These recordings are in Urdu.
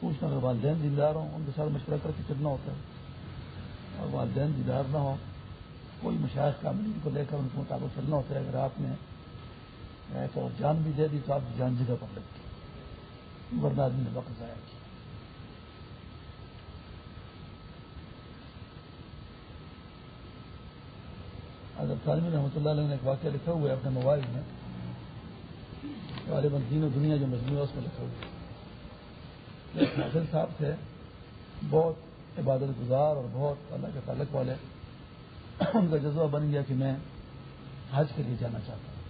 پوچھنا اگر والدین دیندار ہوں ان کے ساتھ مشورہ کر کے چلنا ہوتا ہے اور والدین دیدار نہ ہو کوئی مشاعر کام نہیں کو لے کر ان کے مطابق چلنا ہوتا ہے اگر آپ نے تو جان بھی دے دی تو آپ جان جگہ پر لگتی ورنہ آدمی نے وقت ضائع کیا اگر تعلیم رحمۃ اللہ علیہ نے ایک واقعہ لکھا ہوا ہے اپنے موبائل میں والے و دنیا جو مجموعہ اس میں لکھا ہوا حاصل صاحب تھے بہت عبادت گزار اور بہت اللہ کے تعلق والے ان کا جذبہ بن گیا کہ میں حج کے لیے جانا چاہتا ہوں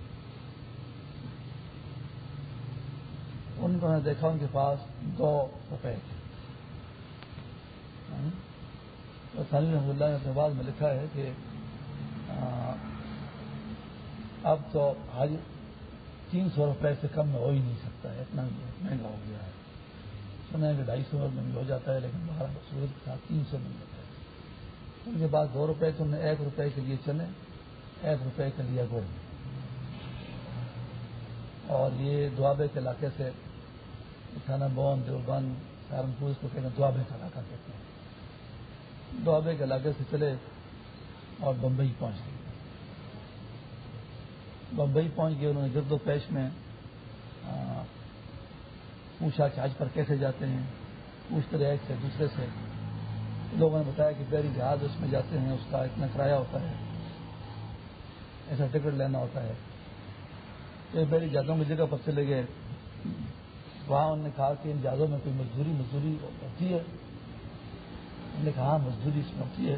ان کو میں دیکھا ان کے پاس دو روپئے تھے ہاں؟ سانی رحمد اللہ نے بعد میں لکھا ہے کہ اب تو حج تین سو روپئے سے کم میں ہو ہی نہیں سکتا ہے اتنا مہنگا ہو گیا ہے سنا ہے کہ ڈھائی سو میں ہو جاتا ہے لیکن بارہ سورج کے ساتھ تین سو میں ہوتا ہے ان کے بعد دو روپئے تو ایک روپئے کے لیے چلے ایک روپئے کے لیے گول اور یہ دعابے کے علاقے سے تھانہ بون دیوبند سہارنپور کو کہتے ہیں دعابے کا علاقہ کہتے ہیں دعابے کے علاقے سے چلے اور بمبئی پہنچ گئے بمبئی پہنچ گئے انہوں نے گرد و پیش میں پوچھا کہ آج پر کیسے جاتے ہیں پوچھتے رہے ایک سے دوسرے سے لوگوں نے بتایا کہ بیری جہاز اس میں جاتے ہیں اس کا اتنا کرایہ ہوتا ہے ایسا ٹکٹ لینا ہوتا ہے تو بیری جہازوں کی جگہ پر چلے گئے وہاں انہوں نے کہا کہ ان جہازوں میں کوئی مزدوری مزدوری ہوتی ہے انہوں نے کہا ہاں، مزدوری اس میں ہوتی ہے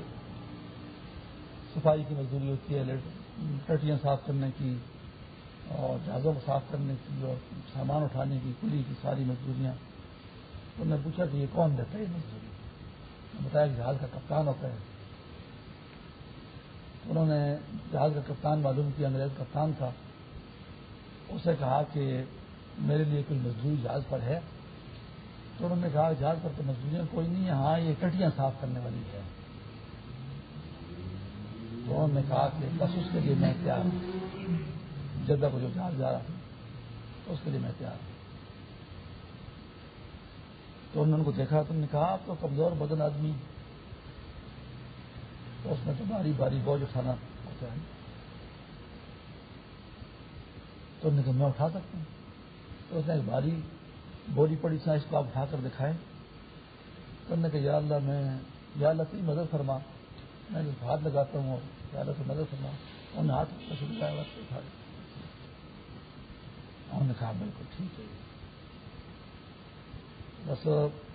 صفائی کی مزدوری ہوتی ہے لیٹ ٹٹیاں صاف کرنے کی اور جہازوں کو صاف کرنے کی اور سامان اٹھانے کی کلی کی ساری مزدوریاں انہوں نے پوچھا کہ یہ کون دیتا ہے یہ مزدوری بتایا کہ جہاز کا کپتان ہوتا ہے انہوں نے جہاز کا کپتان معلوم کیا انگریز کپتان تھا اسے کہا کہ میرے لیے کوئی مزدوری جہاز پر ہے تو انہوں نے کہا جہاز پر تو مزدوریاں کوئی نہیں ہے ہاں یہ کٹیاں صاف کرنے والی ہے تو انہوں نے کہا کہ بس اس کے لیے میں تیار ہوں جدہ کو جو جہاز جا رہا تھا اس کے لیے میں تیار ہوں تو انہوں ان کو دیکھا تم نے کہا آپ تو کمزور بدن آدمی تو تو اس باری باری بوجھ اٹھانا ہوتا ہے تو انہوں نے کہا میں اٹھا سکتا ہوں تو اس نے باری بوری پڑی کو آپ اٹھا کر دکھائے تو انہوں نے کہا یا اللہ میں یا اللہ رہتی مدد فرما میں جب ہاتھ لگاتا ہوں اور انہیں ہاتھ انہوں نے کہا بالکل ٹھیک ہے بس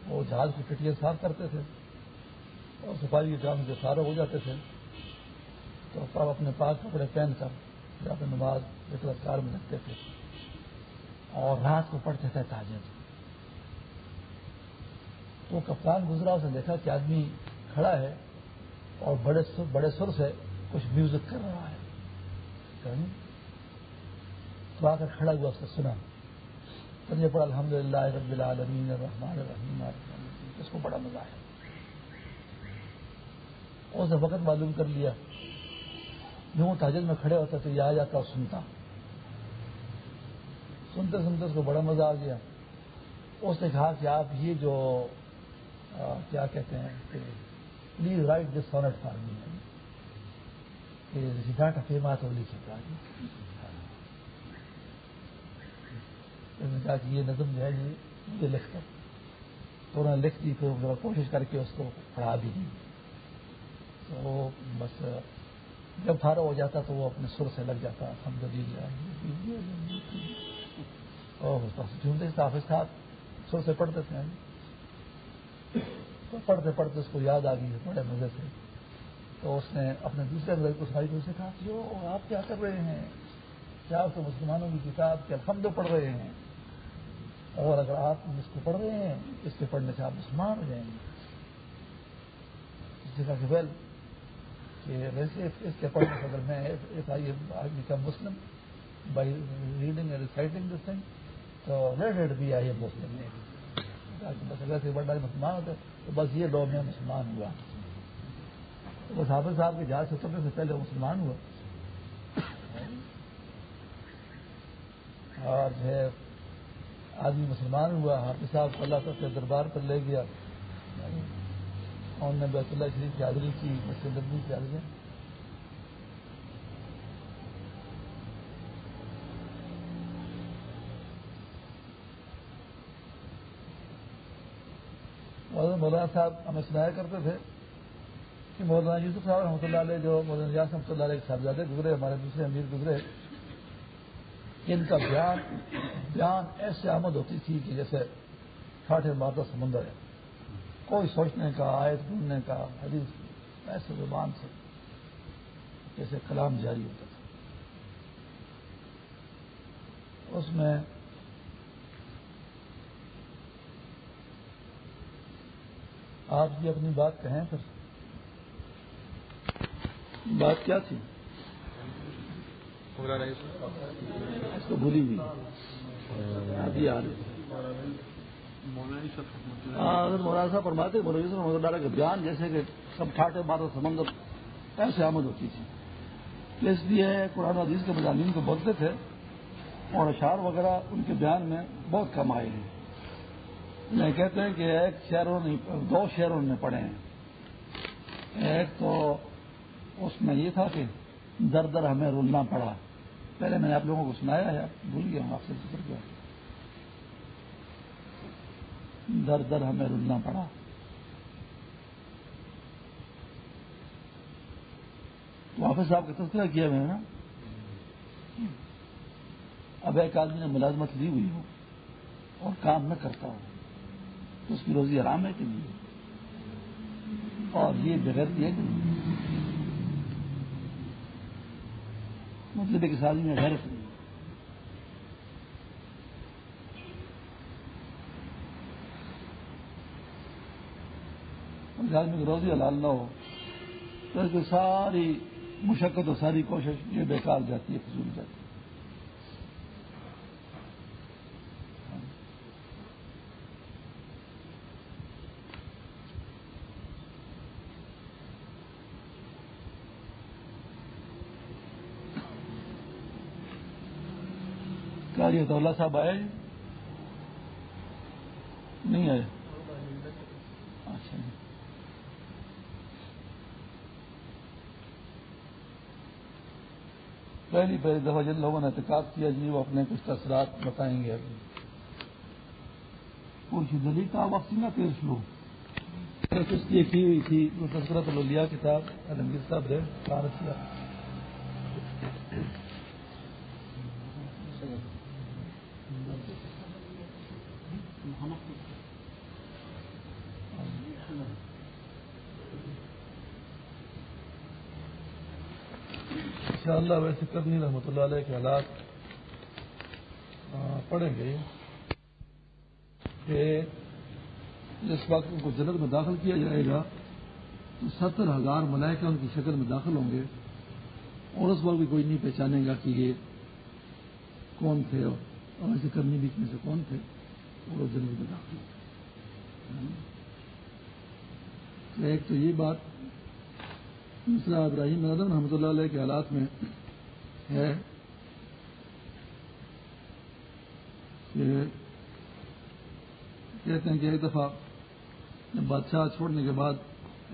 وہ جہاز کی ٹٹیاں صاف کرتے تھے اور صفائی کے کام جو سارے ہو جاتے تھے تو آپ اپنے پاس کپڑے پہن کر جا کے نماز ایک کار میں لگتے تھے اور رات کو پڑھتے تھے تاجر تو کپتان گزرا اسے دیکھا کہ آدمی کھڑا ہے اور بڑے سر بڑے سر سے کچھ میوزک کر رہا ہے تو آ کر کھڑا ہوا اس کو سنا سمجھے پڑھا الحمد للہ رب العالمین الرحمن الرحیم اس کو بڑا مزہ ہے اس نے وقت معلوم کر لیا جو وہ تاجر میں کھڑے ہوتا تو یہ آ جاتا اور سنتا سنتے سنتے اس کو بڑا مزہ آ گیا اس نے کہا کہ آپ یہ جو کیا کہتے ہیں کہ please write this sonnet for me رو لکھا یہ نظم جو ہے یہ لکھ کر تو انہوں نے لکھ دی پھر ذرا کوشش کر کے اس کو پڑھا بھی دی تو بس جب فارغ ہو جاتا تو وہ اپنے سر سے لگ جاتا سمجھ لیجیے سے پڑھتے تھے تو پڑھتے پڑھتے اس کو یاد آ گئی بڑے مزے سے تو اس نے اپنے دوسرے بھائی کو ساری سے کہا جو آپ کیا کر رہے ہیں کیا آپ تو مسلمانوں کی کتاب کے الحمد پڑھ رہے ہیں اور اگر آپ اس کو پڑھ رہے ہیں اس کے پڑھنے سے آپ مسلمان ہو جائیں گے جگہ کہ ویل کہ ویسے اس کے پڑھنے سے اگر میں ایف آئی آدمی کا مسلم by reading and reciting this thing تو ریڈ ایٹ بھی آئی ایم مسلم بس اگر سے بڑا مسلمان ہوتا ہے تو بس یہ لو میں مسلمان ہوا وہ صاحب صاحب کے جہاز سے سے پہلے مسلمان ہوا اور جو ہے آدمی مسلمان ہوا حافظ صاحب کو اللہ صاحب کے دربار پر لے گیا اور بیت اللہ شریف کی حاضری کی بچے لگنی کی حاضری مولانا صاحب ہمیں سنایا کرتے تھے مولانا یوسف صاحب رحمۃ اللہ علیہ جو مولانا اللہ علیہ صاحبزادے گزرے ہمارے دوسرے امیر گزرے ان کا بیان بیان ایسے آمد ہوتی تھی کہ جیسے مارتا سمندر ہے کوئی سوچنے کا آئے ڈھونڈنے کا حدیث ایسے زبان سے جیسے کلام جاری ہوتا تھا اس میں آپ بھی اپنی بات کہیں پھر بات کیا تھی بھولی جی ہاں، مولانا صاحب فرماتے پر بات ہے ڈالا کے بیان جیسے کہ سب بات بارہ سمندر ایسے آمد ہوتی تھی اس لیے قرآن عزیز کے مضامین کو بولتے تھے اور اشعار وغیرہ ان کے بیان میں بہت کم آئے ہیں میں یعنی کہتے ہیں کہ ایک شہروں نے دو شہروں نے پڑھے ہیں ایک تو اس میں یہ تھا کہ در در ہمیں رولنا پڑا پہلے میں نے آپ لوگوں کو سنایا ہے بھول گیا ہوں آپ سے ذکر کیا در در ہمیں رلنا پڑا تو آفس صاحب کا تذکرہ کیا میں نا اب ایک آدمی نے ملازمت لی ہوئی ہو اور کام نہ کرتا ہو تو اس کی روزی آرام ہے کہ نہیں اور یہ جگہ کہ نہیں مطلب مجھے میں غیرت نہیں میں روزی حلال نہ ہو تو ساری مشقت اور ساری کوشش یہ بیکار جاتی ہے فضول جاتی ہے اللہ صاحب آئے نہیں آئے اچھا جی۔ پہلی پہلی دفعہ جن لوگوں نے احتکاب کیا جی وہ اپنے کچھ تاثرات بتائیں گے ابھی دلی کا وقت نہ پھر شروع کی ہوئی تھی وہ لیا کتاب علمگیر صاحب اللہ ویسے کرنی رحمۃ اللہ علیہ کے حالات پڑھیں گے کہ جس وقت ان کو جنت میں داخل کیا جائے گا تو ستر ہزار ملائکہ ان کی شکل میں داخل ہوں گے اور اس وقت بھی کوئی نہیں پہچانے گا کہ یہ کون تھے اور ایسے کرنی بیچ میں سے کون تھے اور وہ جنت میں داخل ہو ایک تو یہ بات ابراہیم اعظم رحمۃ اللہ علیہ کے حالات میں ہے کہ ایک دفعہ بادشاہ چھوڑنے کے بعد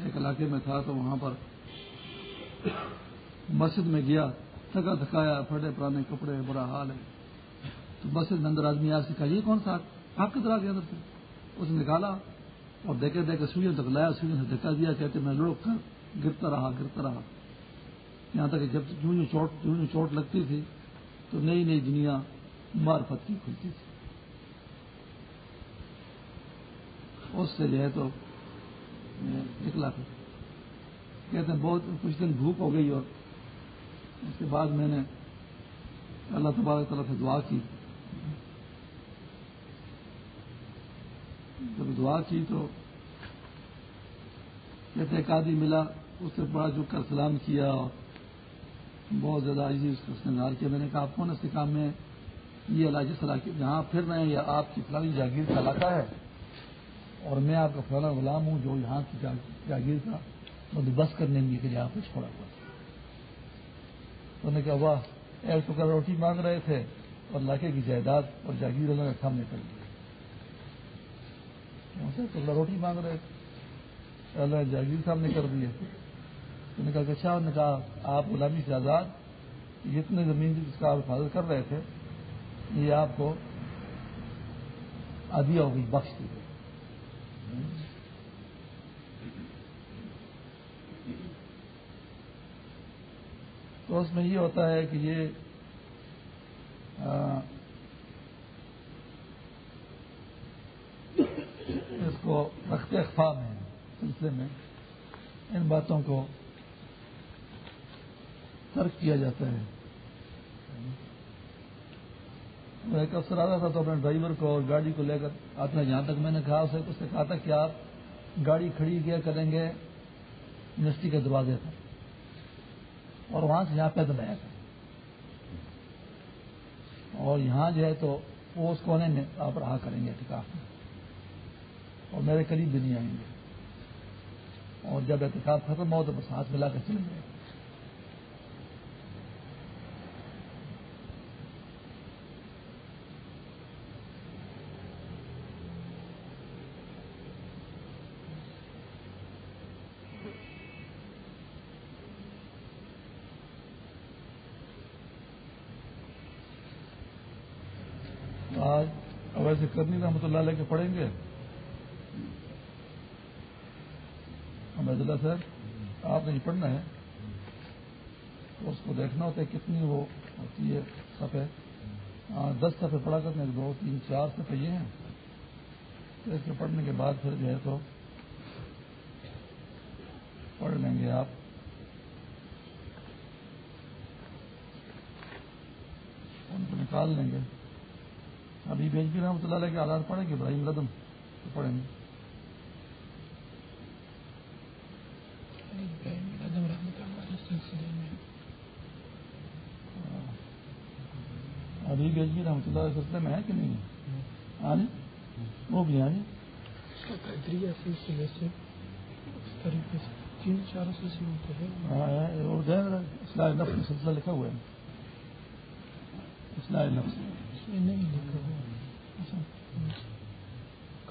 ایک علاقے میں تھا تو وہاں پر مسجد میں گیا تھکا تھکایا پھٹے پرانے کپڑے برا حال ہے تو مسجد میں اندر آدمی آپ یہ کون سا آپ کے طرح کے اندر سے اس نے نکالا اور دیکھے دیکھے سوئیوں تک لایا سوئیوں سے دھکا دیا کہتے میں لوگ کر گرتا رہا گرتا رہا یہاں تک کہ جب جو چوٹ جو چوٹ لگتی تھی تو نئی نئی دنیا معرفت کی کھلتی تھی اس سے جو ہے تو نکلا تھا بہت کچھ دن بھوک ہو گئی اور اس کے بعد میں نے اللہ تبارک تعالیٰ سے دعا کی جب دعا کی تو کہتے ایک آدمی ملا اس سے بڑا جھک کر سلام کیا بہت زیادہ عزیز اس کا سنگار کیا میں نے کہا آپ کون اس کام میں یہ علاجی جہاں پھر رہے ہیں یہ آپ کی فلانی جاگیر کا علاقہ ہے اور میں آپ کا فلانا غلام ہوں جو یہاں کی جاگیر کا بندوبست کرنے کے لیے آپ کو چھوڑا ہوا انہوں نے کہا واہ ایسو کر روٹی مانگ رہے تھے اور علاقے کی جائیداد اور جاگیر کام سامنے کر دیا روٹی مانگ رہے تھے اللہ جاگیر سامنے کر دیے نکل کے اچھا نے کہا آپ غلامی سے آزاد جتنے زمین جس کا آپ حفاظت کر رہے تھے یہ آپ کو ادیا ہو گئی بخش دی گئی تو اس میں یہ ہوتا ہے کہ یہ اس کو رکھتے اخفا میں سلسلے میں ان باتوں کو ترک کیا جاتا ہے میں ایک افسر آتا تھا تو اپنے ڈرائیور کو اور گاڑی کو لے کر آتا جہاں تک میں نے کہا اسے اس نے کہا تھا کہ آپ گاڑی کھڑی کیا کریں گے یونیورسٹی کے دروازے پر اور وہاں سے یہاں پیدل آیا تھا اور یہاں جو ہے تو وہ اس کو آپ رہا کریں گے اعتکاف میں اور میرے قریب بھی نہیں آئیں گے اور جب اعتکاف ختم ہو تو بس ہاتھ ملا کر چلیں جائیں گے لے کے پڑھیں گے اللہ صاحب آپ نے پڑھنا ہے تو اس کو دیکھنا ہوتا ہے کتنی وہ ہوتی ہے سفید ہاں، دس سفے پڑھا کرتے ہیں دو تین چار سفے یہ ہیں تو اس کے پڑھنے کے بعد پھر جو ہے تو پڑھ لیں گے آپ ان کو نکال لیں گے ابھی بیج بھی رحمۃ اللہ علیہ کے آدھار پڑھیں گے ابراہیم ردم پڑھیں گے ابھی بیج بھی رحمۃ اللہ سلسلے میں ہے کہ نہیں ہے آج وہ بھی آج تین چار سلسلہ لکھا ہوا ہے اصلاح نفس نہیں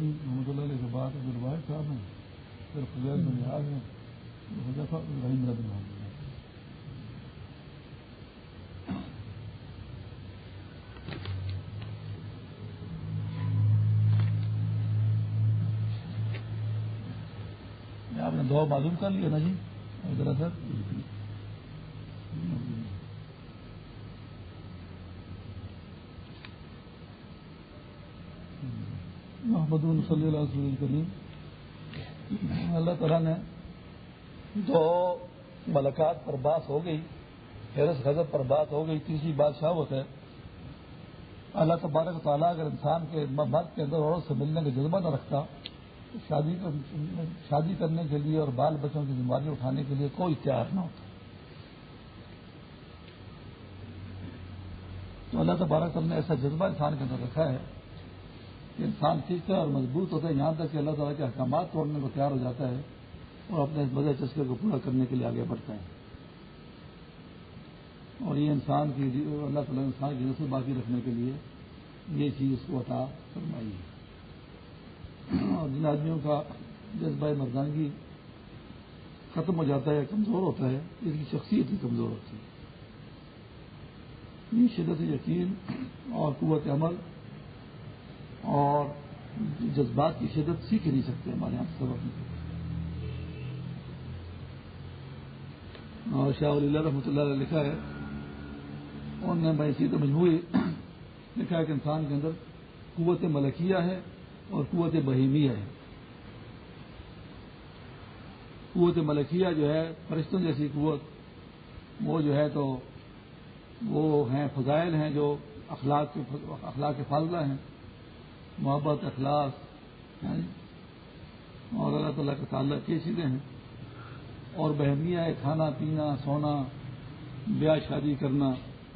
محمد اللہ علیہ کے بعد اگر واحد صاحب ہیں پھر فضیر بن یاد ہیں رحیم رد نام آپ نے دعا معلوم کر لیا نا جی ادھر سر محمد صلی اللہ علیہ کریم اللہ تعالیٰ نے دو ملاقات پر بات ہو گئی حیرت گزب پر بات ہو گئی تیسری بات وہ تھے اللہ تبارک تعالیٰ اگر انسان کے مرد کے اندر عورت سے ملنے کا جذبہ نہ رکھتا شادی شادی کرنے کے لیے اور بال بچوں کی ذمہ داری اٹھانے کے لیے کوئی تیار نہ ہوتا تو اللہ تبارک ہم نے ایسا جذبہ انسان کے اندر رکھا ہے انسان سیکھتا ہے اور مضبوط ہوتا ہے یہاں تک کہ اللہ تعالیٰ کے احکامات توڑنے کو تیار ہو جاتا ہے اور اپنے بدے چسکے کو پورا کرنے کے لیے آگے بڑھتا ہے اور یہ انسان کی جی، اللہ تعالیٰ انسان کی نسل باقی رکھنے کے لیے یہ چیز اس کو عطا فرمائی ہے اور جن آدمیوں کا جذبہ مردانگی ختم ہو جاتا ہے کمزور ہوتا ہے اس کی شخصیت ہی کمزور ہوتی ہے یہ شدت یقین اور قوت عمل اور جذبات کی شدت سیکھ نہیں سکتے ہمارے یہاں سبق میں اور شاہ اللہ رحمۃ اللہ نے لکھا ہے انہوں نے میں اسی تو مجموعی لکھا ہے کہ انسان کے اندر قوت ملکیہ ہے اور قوت بہیمیہ ہے قوت ملکیہ جو ہے فرشتوں جیسی قوت وہ جو ہے تو وہ ہیں فضائل ہیں جو اخلاق کے اخلاق کے فاضلہ ہیں محبت اخلاص یعنی اور اللہ تعالیٰ کا تعلق یہ چیزیں ہیں اور بہمیا ہے کھانا پینا سونا بیاہ شادی کرنا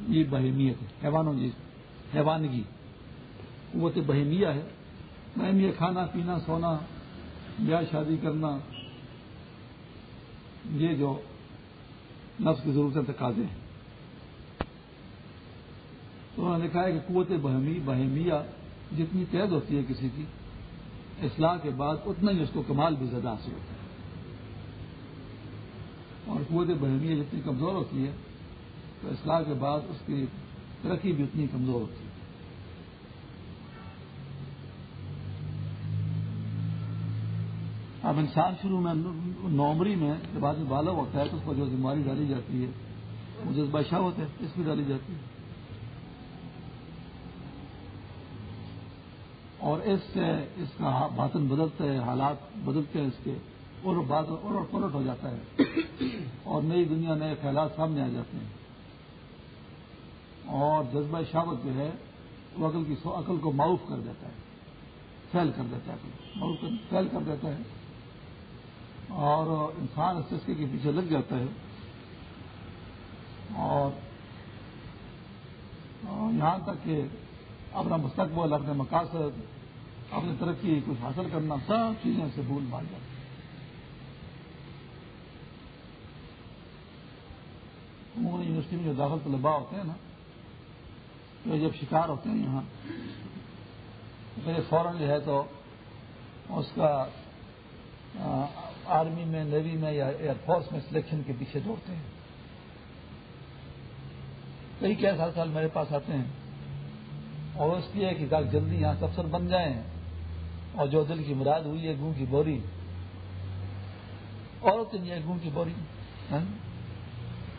یہ بہمیت ہے حیوانوں جی حیوانگی وہ تو بہمیا ہے بہمیا کھانا پینا سونا بیاہ شادی کرنا یہ جو نفس کی ضرورتیں تقاضے ہیں تو انہوں نے ہے کہ قوت بہمی بہمیہ جتنی تیز ہوتی ہے کسی کی اصلاح کے بعد اتنا ہی اس کو کمال بھی زیادہ حاصل ہوتا ہے اور قوت بہنیاں جتنی کمزور ہوتی ہے تو اصلاح کے بعد اس کی ترقی بھی اتنی کمزور ہوتی ہے اب انسان شروع میں نومری میں جب آدمی بالغ ہوتا ہے تو اس کو جو ذمہ ڈالی جاتی ہے وہ جذبہ شاہ ہوتا ہے اس کی ڈالی جاتی ہے اور اس سے اس کا باطن بدلتا ہے حالات بدلتے ہیں اس کے اور بات اور پلٹ ہو جاتا ہے اور نئی دنیا نئے خیالات سامنے آ جاتے ہیں اور جذبہ شاوت جو ہے وہ عقل کی عقل کو معروف کر دیتا ہے فیل کر دیتا ہے پھیل کر دیتا ہے اور انسان اس سسکے کے پیچھے لگ جاتا ہے اور یہاں تک کہ اپنا مستقبل اپنے مقاصد اپنی ترقی کچھ حاصل کرنا سب چیزیں سے بھول بھال جاتی ہیں یونیورسٹی میں جو داخل طلباء ہوتے ہیں نا تو جب شکار ہوتے ہیں یہاں میرے فوراً جو ہے تو اس کا آرمی میں نیوی میں یا ایئر فورس میں سلیکشن کے پیچھے دوڑتے ہیں کئی کئی سال سال میرے پاس آتے ہیں اور اس لیے کہ جلدی یہاں سے افسر بن جائیں اور جو دل کی مراد ہوئی ہے گوں کی بوری عورت نہیں ہے گوں کی بوری ہاں؟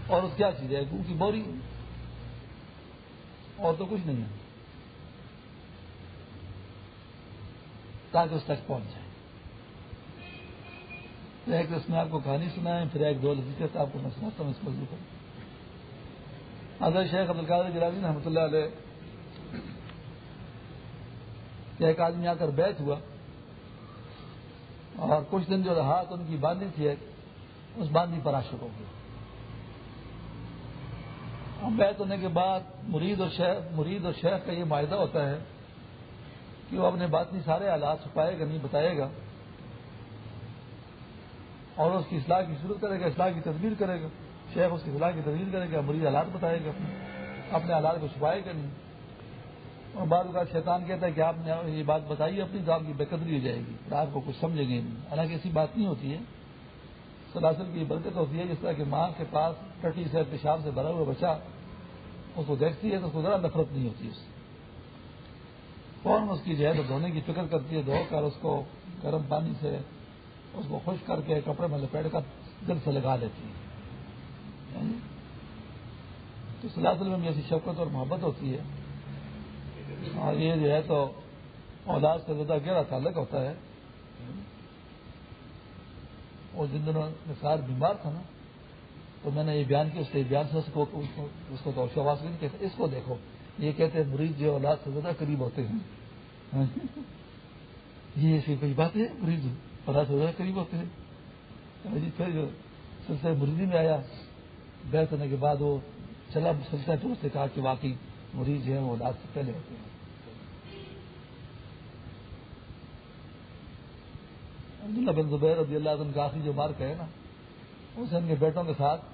عورت کیا چیز ہے گوں کی بوری اور تو کچھ نہیں ہے تاکہ اس تک پہنچ جائے پھر ایک اس میں آپ کو کہانی سنائیں پھر ایک دو لذیذ آپ کو میں سناتا ہوں اس موضوع پر حضرت شیخ عبد القادر جلالی رحمۃ اللہ علیہ کہ ایک آدمی آ کر بیت ہوا اور کچھ دن جو ہاتھ ان کی باندھی تھی اس باندھی پر آشک ہو گیا بیت ہونے کے بعد مرید اور شیخ مرید اور شیخ کا یہ معاہدہ ہوتا ہے کہ وہ اپنے باطنی سارے آلات چھپائے گا نہیں بتائے گا اور اس کی اصلاح کی شروع کرے گا اصلاح کی تدبیر کرے گا شیخ اس کی اصلاح کی تدبیر کرے گا مرید آلات بتائے گا اپنے آلات کو چھپائے گا نہیں اور بعض کا شیطان کہتا ہے کہ آپ نے یہ بات بتائی اپنی اپنی آپ کی بے قدری ہو جائے گی آپ کو کچھ سمجھیں گے نہیں حالانکہ ایسی بات نہیں ہوتی ہے سلاسل کی برکت ہوتی ہے جس طرح کہ ماں کے پاس ٹٹی سے پیشاب سے بھرا ہوا بچہ اس کو دیکھتی ہے تو اس کو ذرا نفرت نہیں ہوتی اس فوراً اس کی جو ہے دھونے کی فکر کرتی ہے دھو کر اس کو گرم پانی سے اس کو خشک کر کے کپڑے میں لپیٹ کر دل سے لگا لیتی ہے یعنی تو سلاسل میں بھی ایسی شوقت اور محبت ہوتی ہے ہاں، یہ جو ہے تو اولاد سے زیادہ گہرا تعلق ہوتا ہے اور جن دنوں نثار بیمار تھا نا تو میں نے یہ بیان کیا اس کے بیان سے نہیں کہتے اس کو دیکھو یہ کہتے ہیں مریض جو اولاد سے زیادہ قریب ہوتے ہیں ہاں جی۔ یہ ایسی کی کئی باتیں مریض اولاد سے زیادہ قریب ہوتے ہیں ہاں جی پھر جو سلسلہ مریضی میں آیا بیٹھ ہونے کے بعد وہ چلا سلسلہ پھر اس نے کہا کہ واقعی مریض جو ہیں وہ ادا سے پہلے ہوتے ہیں بن زبیر اللہ کافی جو مارک کہے نا اسے ان کے بیٹوں کے ساتھ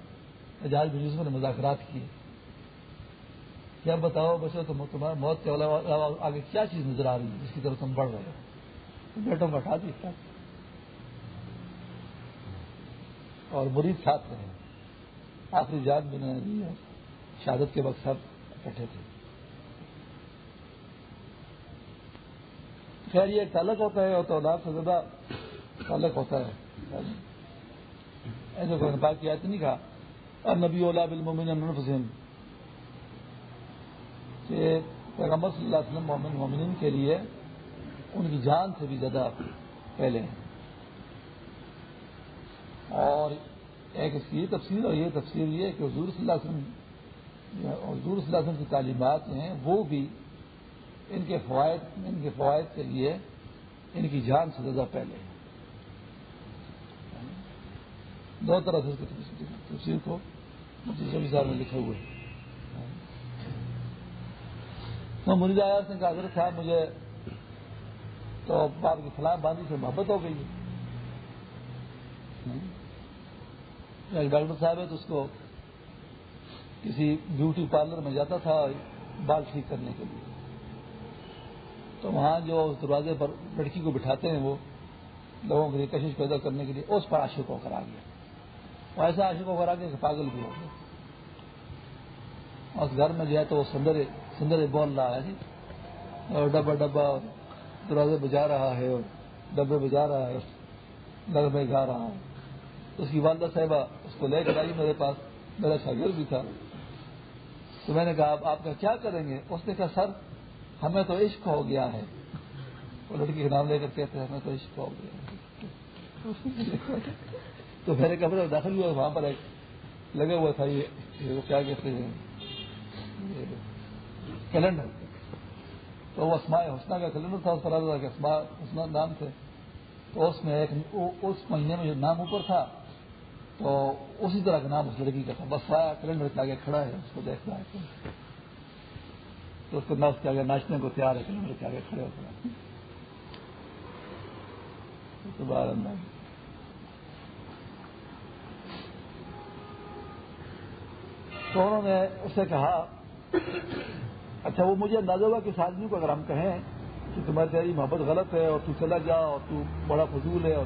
اجاز بجوسوں نے مذاکرات کیے کیا بتاؤ بچوں تو موت کے علاوہ آگے کیا چیز نظر آ رہی ہے جس کی طرف تم بڑھ رہے ہو بیٹوں کو اٹھا دی اور مرید ساتھ رہے آخری آفی ہے شہادت کے وقت سب اکٹھے تھے خیر یہ تعلق ہوتا ہے اور تو اولاد سے زیادہ تعلق ہوتا ہے ایسے کوئی نے باقی آیت نہیں کہا اور نبی اللہ بالمومن حسین کہ پیغمبر صلی اللہ علیہ وسلم مومن مومنین کے لیے ان کی جان سے بھی زیادہ پہلے ہیں اور ایک اس کی یہ تفصیل اور یہ تفصیل یہ کہ حضور صلی اللہ علیہ وسلم حضور صلی اللہ علیہ وسلم کی تعلیمات ہیں وہ بھی ان کے فوائد ان کے فوائد کے لیے ان کی جان سے زیادہ پہلے ہے دو طرح سے تفصیل کو مجھے میں لکھے ہوئے تو مریض سنگھ کا حضرت صاحب مجھے تو باپ کی فلاح باندھی سے محبت ہو گئی ہے ڈاکٹر صاحب ہے تو اس کو کسی بیوٹی پارلر میں جاتا تھا بال ٹھیک کرنے کے لیے تو وہاں جو دروازے پر لڑکی کو بٹھاتے ہیں وہ لوگوں کے لیے کشش پیدا کرنے کے لیے اس پر عاشق ہو کر آ گیا وہ ایسا عاشق ہو کر آ گیا کہ پاگل بھی ہو گیا اور گھر میں گیا تو وہ سندرے بول رہا ہے جی اور ڈبا ڈبا دروازے بجا رہا ہے اور ڈبے بجا رہا ہے گھر میں گا رہا ہے اس کی والدہ صاحبہ اس کو لے کر آئی میرے پاس میرا شاگرد بھی تھا تو میں نے کہا آپ کا کیا کریں گے اس نے کہا سر ہمیں تو عشق ہو گیا ہے وہ لڑکی کا نام لے کر کہتے ہیں ہمیں تو عشق ہو گیا ہے تو میرے کمرے میں داخل ہوا وہاں پر ایک لگا ہوا تھا یہ کیا کہتے ہیں کیلنڈر تو وہ اسماء حسنا کا کیلنڈر تھا حسنا نام تھے تو اس میں ایک اس مہینے میں جو نام اوپر تھا تو اسی طرح کا نام اس لڑکی کا تھا بس آیا کیلنڈر کے آگے کھڑا ہے اس کو دیکھ رہا ہے تو اس کو نفس کیا گیا ناچنے کو تیار ہے کے آگے کھڑے ہو تو انہوں نے اسے کہا اچھا وہ مجھے اندازہ ہوا کہ آدمی کو اگر ہم کہیں کہ تمہاری محبت غلط ہے اور تو چلا جا اور تو بڑا فضول ہے اور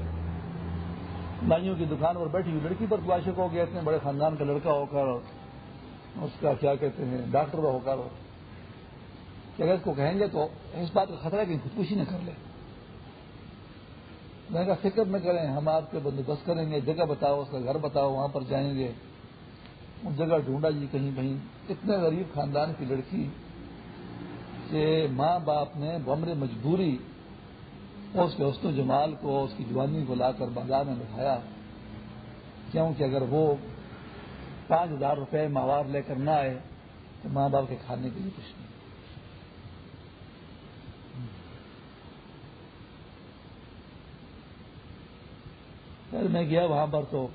نائیوں کی دکان پر بیٹھی ہوئی لڑکی پر خواشے ہو گیا اتنے بڑے خاندان کا لڑکا ہو کر اس کا کیا کہتے ہیں ڈاکٹر ہو کر کہ اگر اس کو کہیں گے تو اس بات کا خطرہ کہ خودکشی نہ کر لیں کہا فکر نہ کریں ہم آپ کے بندوبست کریں گے جگہ بتاؤ اس کا گھر بتاؤ وہاں پر جائیں گے اس جگہ ڈھونڈا جی کہیں کہیں اتنے غریب خاندان کی لڑکی کہ ماں باپ نے بمر مجبوری اور اس کے حسن و جمال کو اس کی جوانی کو لا کر بازار میں بٹھایا کیونکہ اگر وہ پانچ ہزار روپے ماوار لے کر نہ آئے تو ماں باپ کے کھانے کے لیے کچھ نہیں پھر میں گیا وہاں پر تو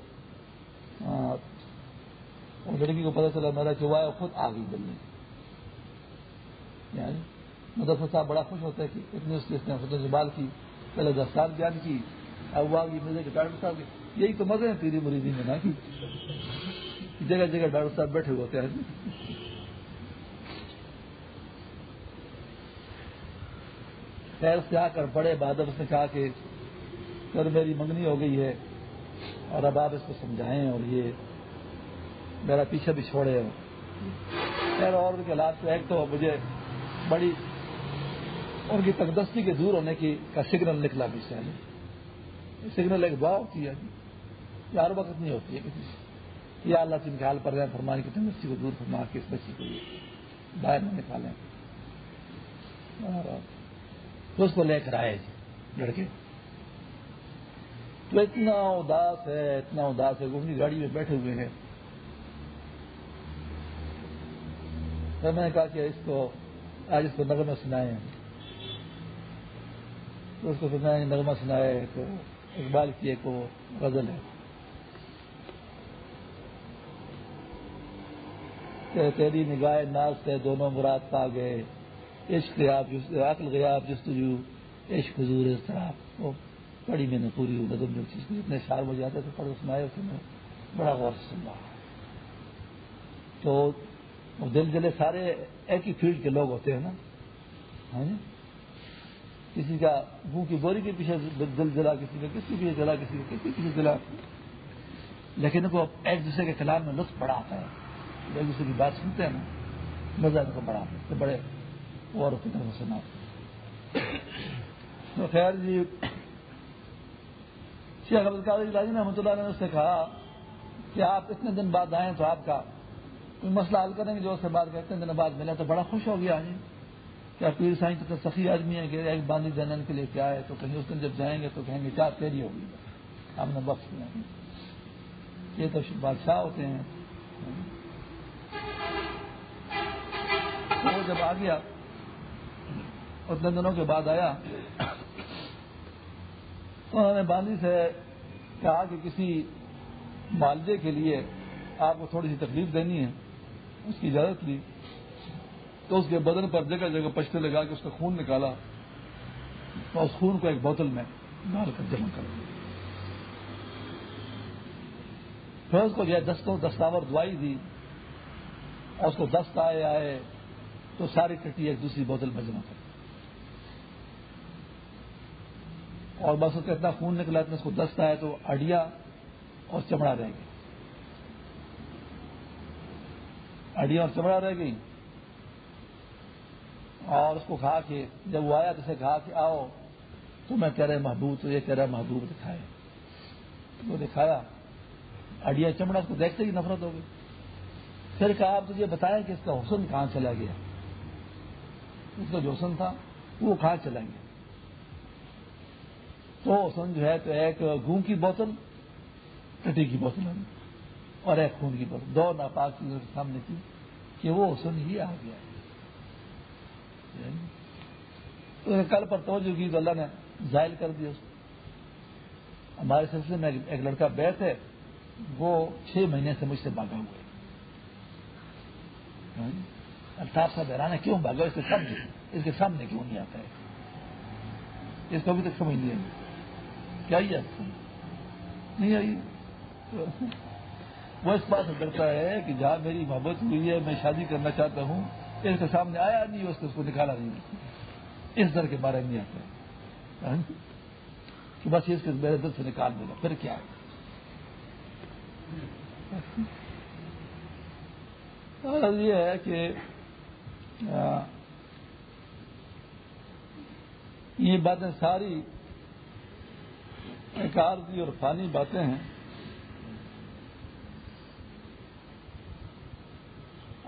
لڑکی کو پتہ چلا میرا جو ہے خود آ گئی دل میں مدرسہ صاحب بڑا خوش ہوتا ہے کہ بال کی پہلے وہ آگے مزے کی ڈاکٹر صاحب کی یہی تو مزے ہیں تیری مریدی میں نا کہ جگہ جگہ ڈاکٹر صاحب بیٹھے ہوئے ہوتے ہیں پیر سے آ کر بڑے بادر سے کہا کہ سر میری منگنی ہو گئی ہے اور اب آپ اس کو سمجھائیں اور یہ میرا پیچھے بھی چھوڑے خیر اور ایک تو مجھے بڑی ان کی تندرستی کے دور ہونے کی کا سگنل نکلا بھی سگنل ایک دعا ہوتی ہے یار وقت نہیں ہوتی ہے کسی سے یا اللہ سے فرمانے کی تندرستی کو دور فرما کے اس بچی کو باہر نہ نکالیں تو اس کو لے کر آئے جی لڑکے تو اتنا اداس ہے اتنا اداس ہے اپنی گاڑی میں بیٹھے ہوئے ہیں پھر میں نے کہا کہ اس کو آج اس کو نغمہ سنائے تو اس کو پھر میں نے نغمہ سنائے تو اقبال کی ایک غزل ہے کہ تیری نگاہ ناز سے دونوں مراد پا گئے عشق آپ عقل گیا آپ جستجو عشق حضور اس طرح کڑی میں نے پوری ندم جو چیز کی اتنے شار مجھے آتے تھے پڑھ اس میں آئے میں بڑا غور سے سن رہا تو دل دلے سارے ایک ہی فیلڈ کے لوگ ہوتے ہیں نا ہاں جی؟ کسی کا گو کی بوری کے پیچھے دل جلا کسی کا کسی پیچھے جلا کسی کا کسی پیچھے جلا لیکن ان کو ایک دوسرے کے کلام میں لطف بڑا آتا ہے ایک دوسرے کی بات سنتے ہیں نا مزہ ان کو بڑا آتا ہے تو بڑے اور ہوتے ہیں سنا تو خیر جی شیخ حاجی نے اس سے کہا کہ آپ اتنے دن بعد آئے آپ کا کوئی مسئلہ حل کریں گے جو اس سے بات ہیں دن بعد ملا تو بڑا خوش ہو گیا کیا پیر سائیں کتنے سخی آدمی ہے کہ ایک باندھی جنرل کے لیے کیا ہے تو کہیں اس دن جب جائیں گے تو کہیں گے کیا تیری ہوگی ہم نے بخش کیا یہ تو بادشاہ ہوتے ہیں وہ جب آ گیا اتنے دنوں کے بعد آیا انہوں نے سے کہا کہ کسی معالجے کے لیے آپ کو تھوڑی سی تکلیف دینی ہے اس کی اجازت لی تو اس کے بدن پر جگہ جگہ پچتے لگا کے اس کا خون نکالا اور اس خون کو ایک بوتل میں ڈال کر جمع کر پھر اس کو جو ہے دستوں دستاور دعائی دی اور اس کو دست آئے آئے تو ساری کٹی ایک دوسری بوتل میں جمع کر اور بس اس کا اتنا خون نکلا اتنا اس کو دست آیا تو اڈیا اور چمڑا رہ گئی اڈیا اور چمڑا رہ گئی اور اس کو کھا کے جب وہ آیا تو اسے کھا کے آؤ تو میں کہہ رہے محبوب تو یہ کہہ رہا محبوب دکھائے وہ دکھایا اڈیا چمڑا اس کو دیکھتے ہی نفرت ہو گئی پھر کہا آپ یہ بتائیں کہ اس کا حسن کہاں چلا گیا اس کا جو حسن تھا وہ کہاں چلا گیا وہ سمجھ ہے تو ایک گوں کی بوتل ٹٹی کی بوتل اور ایک خون کی بوتل دو ناپاک چیزوں کے سامنے تھی کہ وہ سن ہی آ گیا کل پر توجہ کی تو اللہ نے زائل کر دیا اس کو ہمارے سلسلے میں ایک لڑکا بیٹھ ہے وہ چھ مہینے سے مجھ سے ہوا ہے الطاف صاحب حیران ہے کیوں بھاگا اس کے سامنے اس کے سامنے کیوں نہیں آتا ہے اس کو ابھی تک سمجھ نہیں آئی کیا نہیں آئی وہ اس بات سے ڈرتا ہے کہ جہاں میری محبت ہوئی ہے میں شادی کرنا چاہتا ہوں اس کے سامنے آیا نہیں اس اس کو نکالا نہیں اس در کے بارے میں آتا کہ بس اس کے میرے دل سے نکال دے گا پھر کیا یہ ہے کہ یہ باتیں ساری ایک عارضی اور فانی باتیں ہیں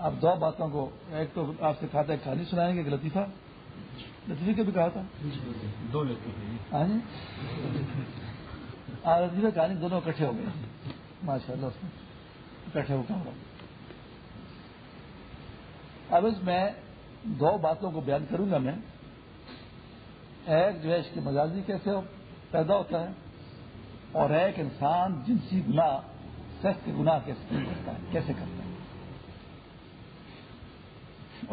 آپ دو باتوں کو ایک تو آپ سے کہا تھا ایک کہانی سنائیں گے ایک لطیفہ لطیفے کے بھی کہا تھا دو لطیفے ہاں جی۔ لطیفہ کہانی دونوں اکٹھے ہو گئے ماشاء اللہ اس میں اکٹھے ہو کہ اب اس میں دو باتوں کو بیان کروں گا میں ایک جو ہے اس مزاجی کیسے پیدا ہوتا ہے اور ایک انسان جنسی گناہ سخت گنا کیسے کرتا ہے کیسے کرتا ہے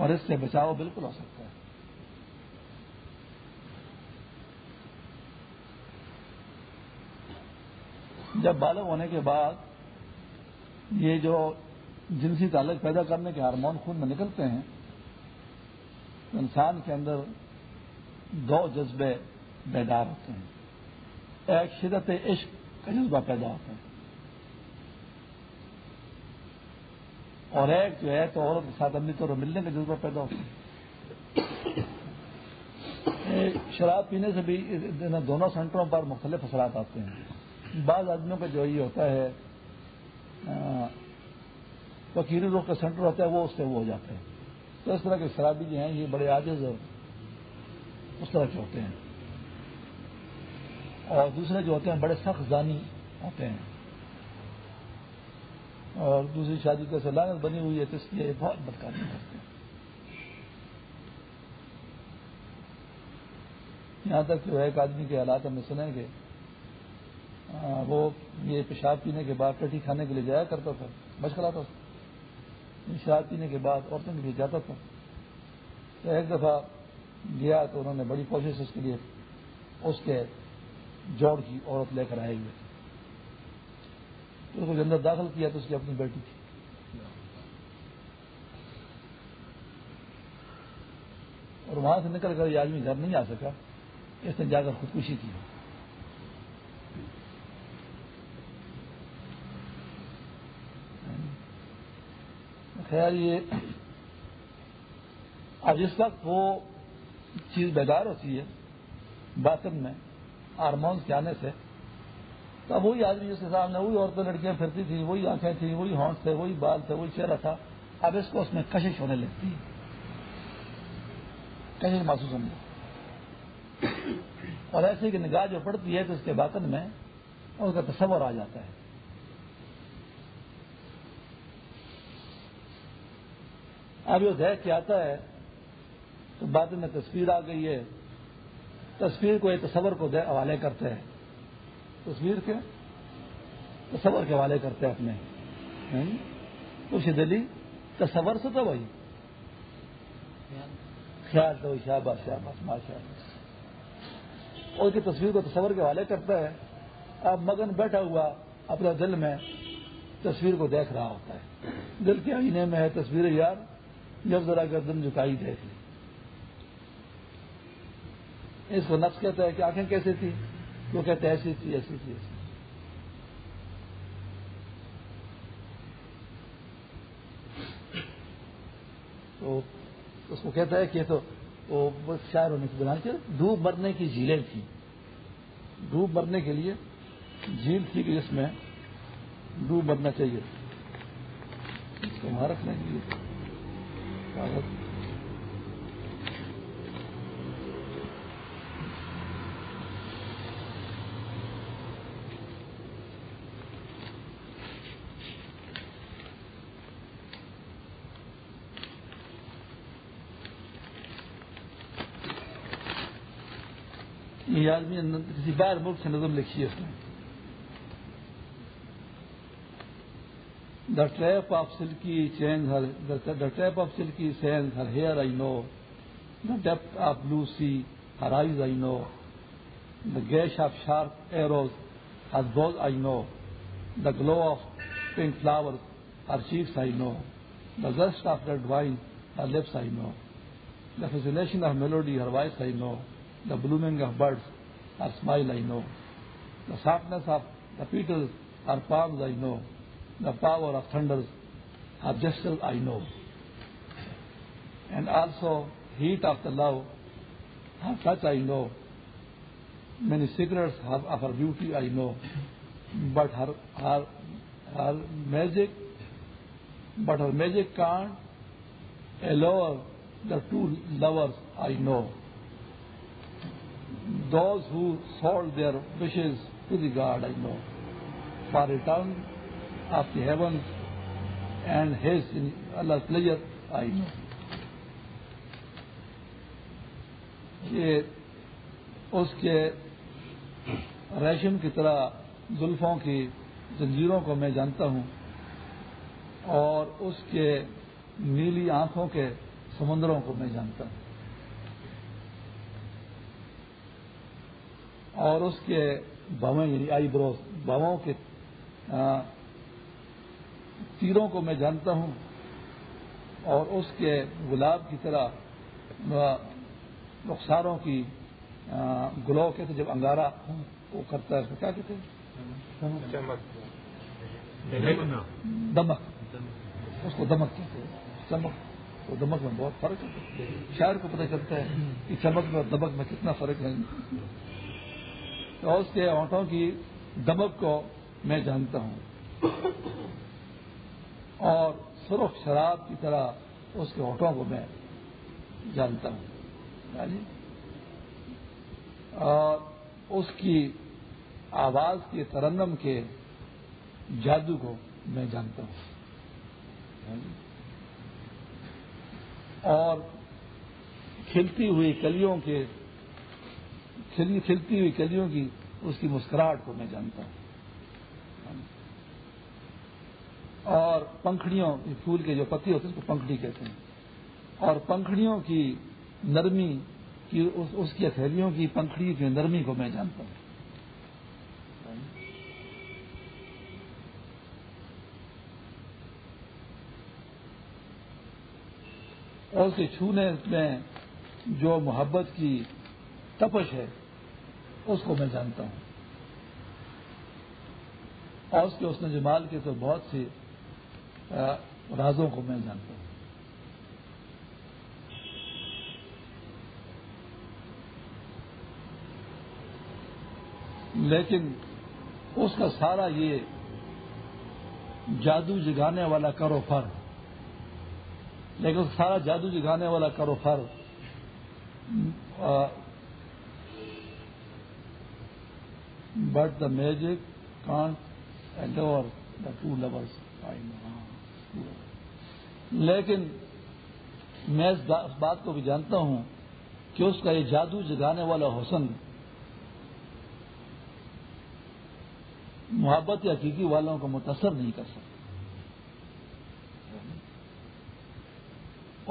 اور اس سے بچاؤ بالکل ہو سکتا ہے جب بالغ ہونے کے بعد یہ جو جنسی تعلق پیدا کرنے کے ہارمون خون میں نکلتے ہیں انسان کے اندر دو جذبے بیدار ہوتے ہیں ایک شدت عشق کا جذبہ پیدا ہوتا ہے اور ایک جو ہے تو عورت کے ساتھ امنی طور پر ملنے کا جذبہ پیدا ہوتا ہے شراب پینے سے بھی دونوں سینٹروں پر مختلف اثرات آتے ہیں بعض آدمیوں کا جو یہ ہوتا ہے فقیر روح کا سینٹر ہوتا ہے وہ اس سے وہ ہو جاتے ہیں تو اس طرح کے شرابی جو ہیں یہ بڑے اور اس طرح کے ہوتے ہیں اور دوسرے جو ہوتے ہیں بڑے سخت زانی ہوتے ہیں اور دوسری شادی کا لاگت بنی ہوئی ہے تو اس لیے بہت بدکاری کرتے ہیں یہاں تک کہ وہ ایک آدمی کے حالات ہمیں سنیں گے وہ یہ پیشاب پینے کے بعد پیٹھی کھانے کے لیے جایا کرتا تھا آتا تھا پیشاب پینے کے بعد عورتوں کے لیے جاتا تھا تو ایک دفعہ گیا تو انہوں نے بڑی کوشش اس کے لیے اس کے جوڑ کی عورت لے کر آئے ہوئے تھے اس کو جنت داخل کیا تو اس کی اپنی بیٹی تھی اور وہاں سے نکل کر یہ آدمی گھر نہیں آ سکا اس نے جا کر خودکشی کی خیر یہ اب اس وقت وہ چیز بیدار ہوتی ہے باطن میں ہارمونس کے آنے سے تو وہی آدمی جس کے سامنے وہی عورتیں لڑکیاں پھرتی تھیں وہی آنکھیں تھیں وہی ہارس تھے وہی بال تھے وہی چہرہ تھا اب اس کو اس میں کشش ہونے لگتی ہے کشش محسوس ہونے اور ایسے نگاہ جو پڑتی ہے تو اس کے باطن میں اس کا تصور آ جاتا ہے اب جو دیکھ کے آتا ہے تو بعد میں تصویر آ گئی ہے تصویر کو ایک تصور کو حوالے کرتے ہیں تصویر کے تصور کے حوالے کرتے ہیں اپنے کچھ دلی تصور سے تو وہی خیال تو شاہباز شاہباز اور تصویر کو تصور کے حوالے کرتا ہے اب مگن بیٹھا ہوا اپنے دل میں تصویر کو دیکھ رہا ہوتا ہے دل کے آئینے میں ہے تصویریں یار جب ذرا گردن جھکائی دیکھ لی اس کو نفس کہتا ہے کہ آنکھیں کیسے تھی ہے ایسی تھی ایسی تھی ایسی تو اس کو کہتا ہے کہ تو وہ شاعر ہونے کی بنا کے ڈوب مرنے کی جھیلیں تھیں ڈوب مرنے کے لیے جھیل تھی کہ جس میں ڈوب مرنا چاہیے وہاں رکھنے کے لیے آدمی کسی باہر ملک سے نظم لکھی ہے اس نے the trap of silky change the trap of silky sense her hair I know the depth of blue sea her eyes I know the gash of sharp arrows her brows I know the glow of pink flower her cheeks I know the gust of red wine her lips I know the fascination of melody her voice I know the blooming of birds Her smile I know. The sharpness of the petals, her palms I know. The power of thunders, her gestures I know. And also heat of the love, her touch I know. Many secrets of her beauty I know. But her magic can't allure the two lovers I know. those who sold their wishes to the God I know for return of the heavens and His in Allah's pleasure I know. کہ اس کے ریشم کی طرح زلفوں کی زنجیروں کو میں جانتا ہوں اور اس کے نیلی آنکھوں کے سمندروں کو میں جانتا ہوں اور اس کے باوے یعنی آئی بروز باواؤں کے تیروں کو میں جانتا ہوں اور اس کے گلاب کی طرح رخساروں کی گلو کے جب انگارا وہ کرتا ہے کیا کہتے ہیں دمک اس کو دمک کہتے ہیں چمک دمک میں بہت فرق ہے شاعر کو پتہ چلتا ہے کہ چمک میں اور دمک میں کتنا فرق ہے اس کے آٹوں کی دمک کو میں جانتا ہوں اور سرخ شراب کی طرح اس کے کو میں جانتا ہوں یعنی اور اس کی آواز کے ترنم کے جادو کو میں جانتا ہوں یعنی اور کھلتی ہوئی کلیوں کے کھلتی ہوئی کلیوں کی اس کی مسکراہٹ کو میں جانتا ہوں اور پنکھڑیوں پھول کے جو پتی ہوتے ہیں اس کو پنکھڑی کہتے ہیں اور پنکھڑیوں کی نرمی کی کی اس ہتھیلیوں کی پنکھڑی کی نرمی کو میں جانتا ہوں اور اس کے چھونے میں جو محبت کی تپش ہے اس کو میں جانتا ہوں اور اس کے اس نے جمال کے تو بہت سے رازوں کو میں جانتا ہوں لیکن اس کا سارا یہ جادو جگانے والا کرو فر لیکن سارا جادو جگانے والا کرو فر but the magic the two lovers لیکن میں اس بات کو بھی جانتا ہوں کہ اس کا یہ جادو جگانے والا حسن محبت یا حقیقی والوں کو متاثر نہیں کر سکتا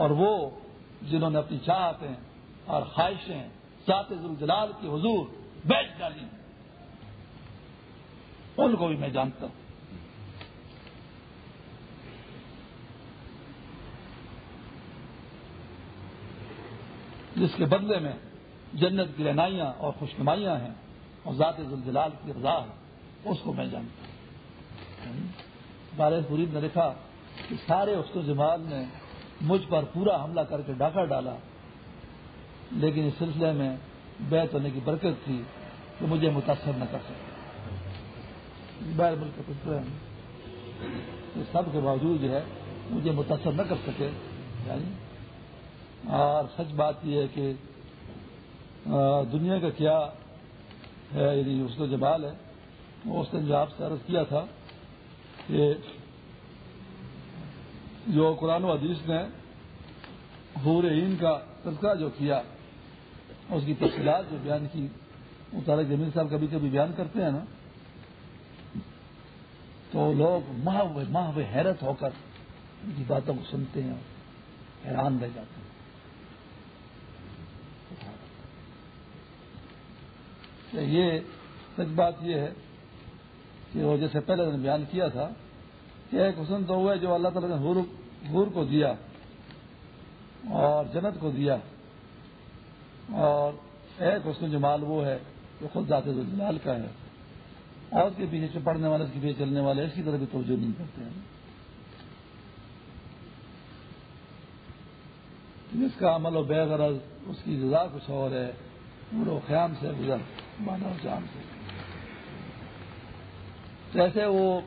اور وہ جنہوں نے اپنی چاہتے ہیں اور خواہشیں چاہتے ضلع دلار کی حضور بیٹھ ڈالی ہیں ان کو بھی میں جانتا ہوں جس کے بدلے میں جنت کی رہنائیاں اور خوشنمائیاں ہیں اور ذات زلزلال کی رضا ہے اس کو میں جانتا ہوں بارہ فرید نے لکھا کہ سارے اس کو جمال نے مجھ پر پورا حملہ کر کے ڈاکہ ڈالا لیکن اس سلسلے میں بیت ہونے کی برکت تھی کہ مجھے متاثر نہ کر سکے بیر ملک کا سب کے باوجود جو ہے مجھے متاثر نہ کر سکے یعنی، اور سچ بات یہ ہے کہ دنیا کا کیا ہے یعنی اس کا جو بال ہے اس نے جو آپ سے عرض کیا تھا کہ جو قرآن و حدیث نے حور عین کا تذکرہ جو کیا اس کی تفصیلات جو بیان کی وہ تارک زمین صاحب کبھی کبھی بیان کرتے ہیں نا تو لوگ ماہ ہوئے ماہ ہوئے حیرت ہو کر ان کی باتوں کو سنتے ہیں حیران رہ جاتے ہیں یہ سچ بات یہ ہے کہ وہ جیسے پہلے نے بیان کیا تھا کہ ایک حسن تو ہوئے جو اللہ تعالیٰ نے حور, حور کو دیا اور جنت کو دیا اور ایک حسن جمال وہ ہے جو خود ذات جلال کا ہے اور پڑھنے والے اس کے پیچھے چلنے والے اس کی طرف بھی توجہ نہیں کرتے ہیں اس کا عمل و بے غرض اس کی جزا کچھ اور ہے کشو خیام سے گزر سے جیسے وہ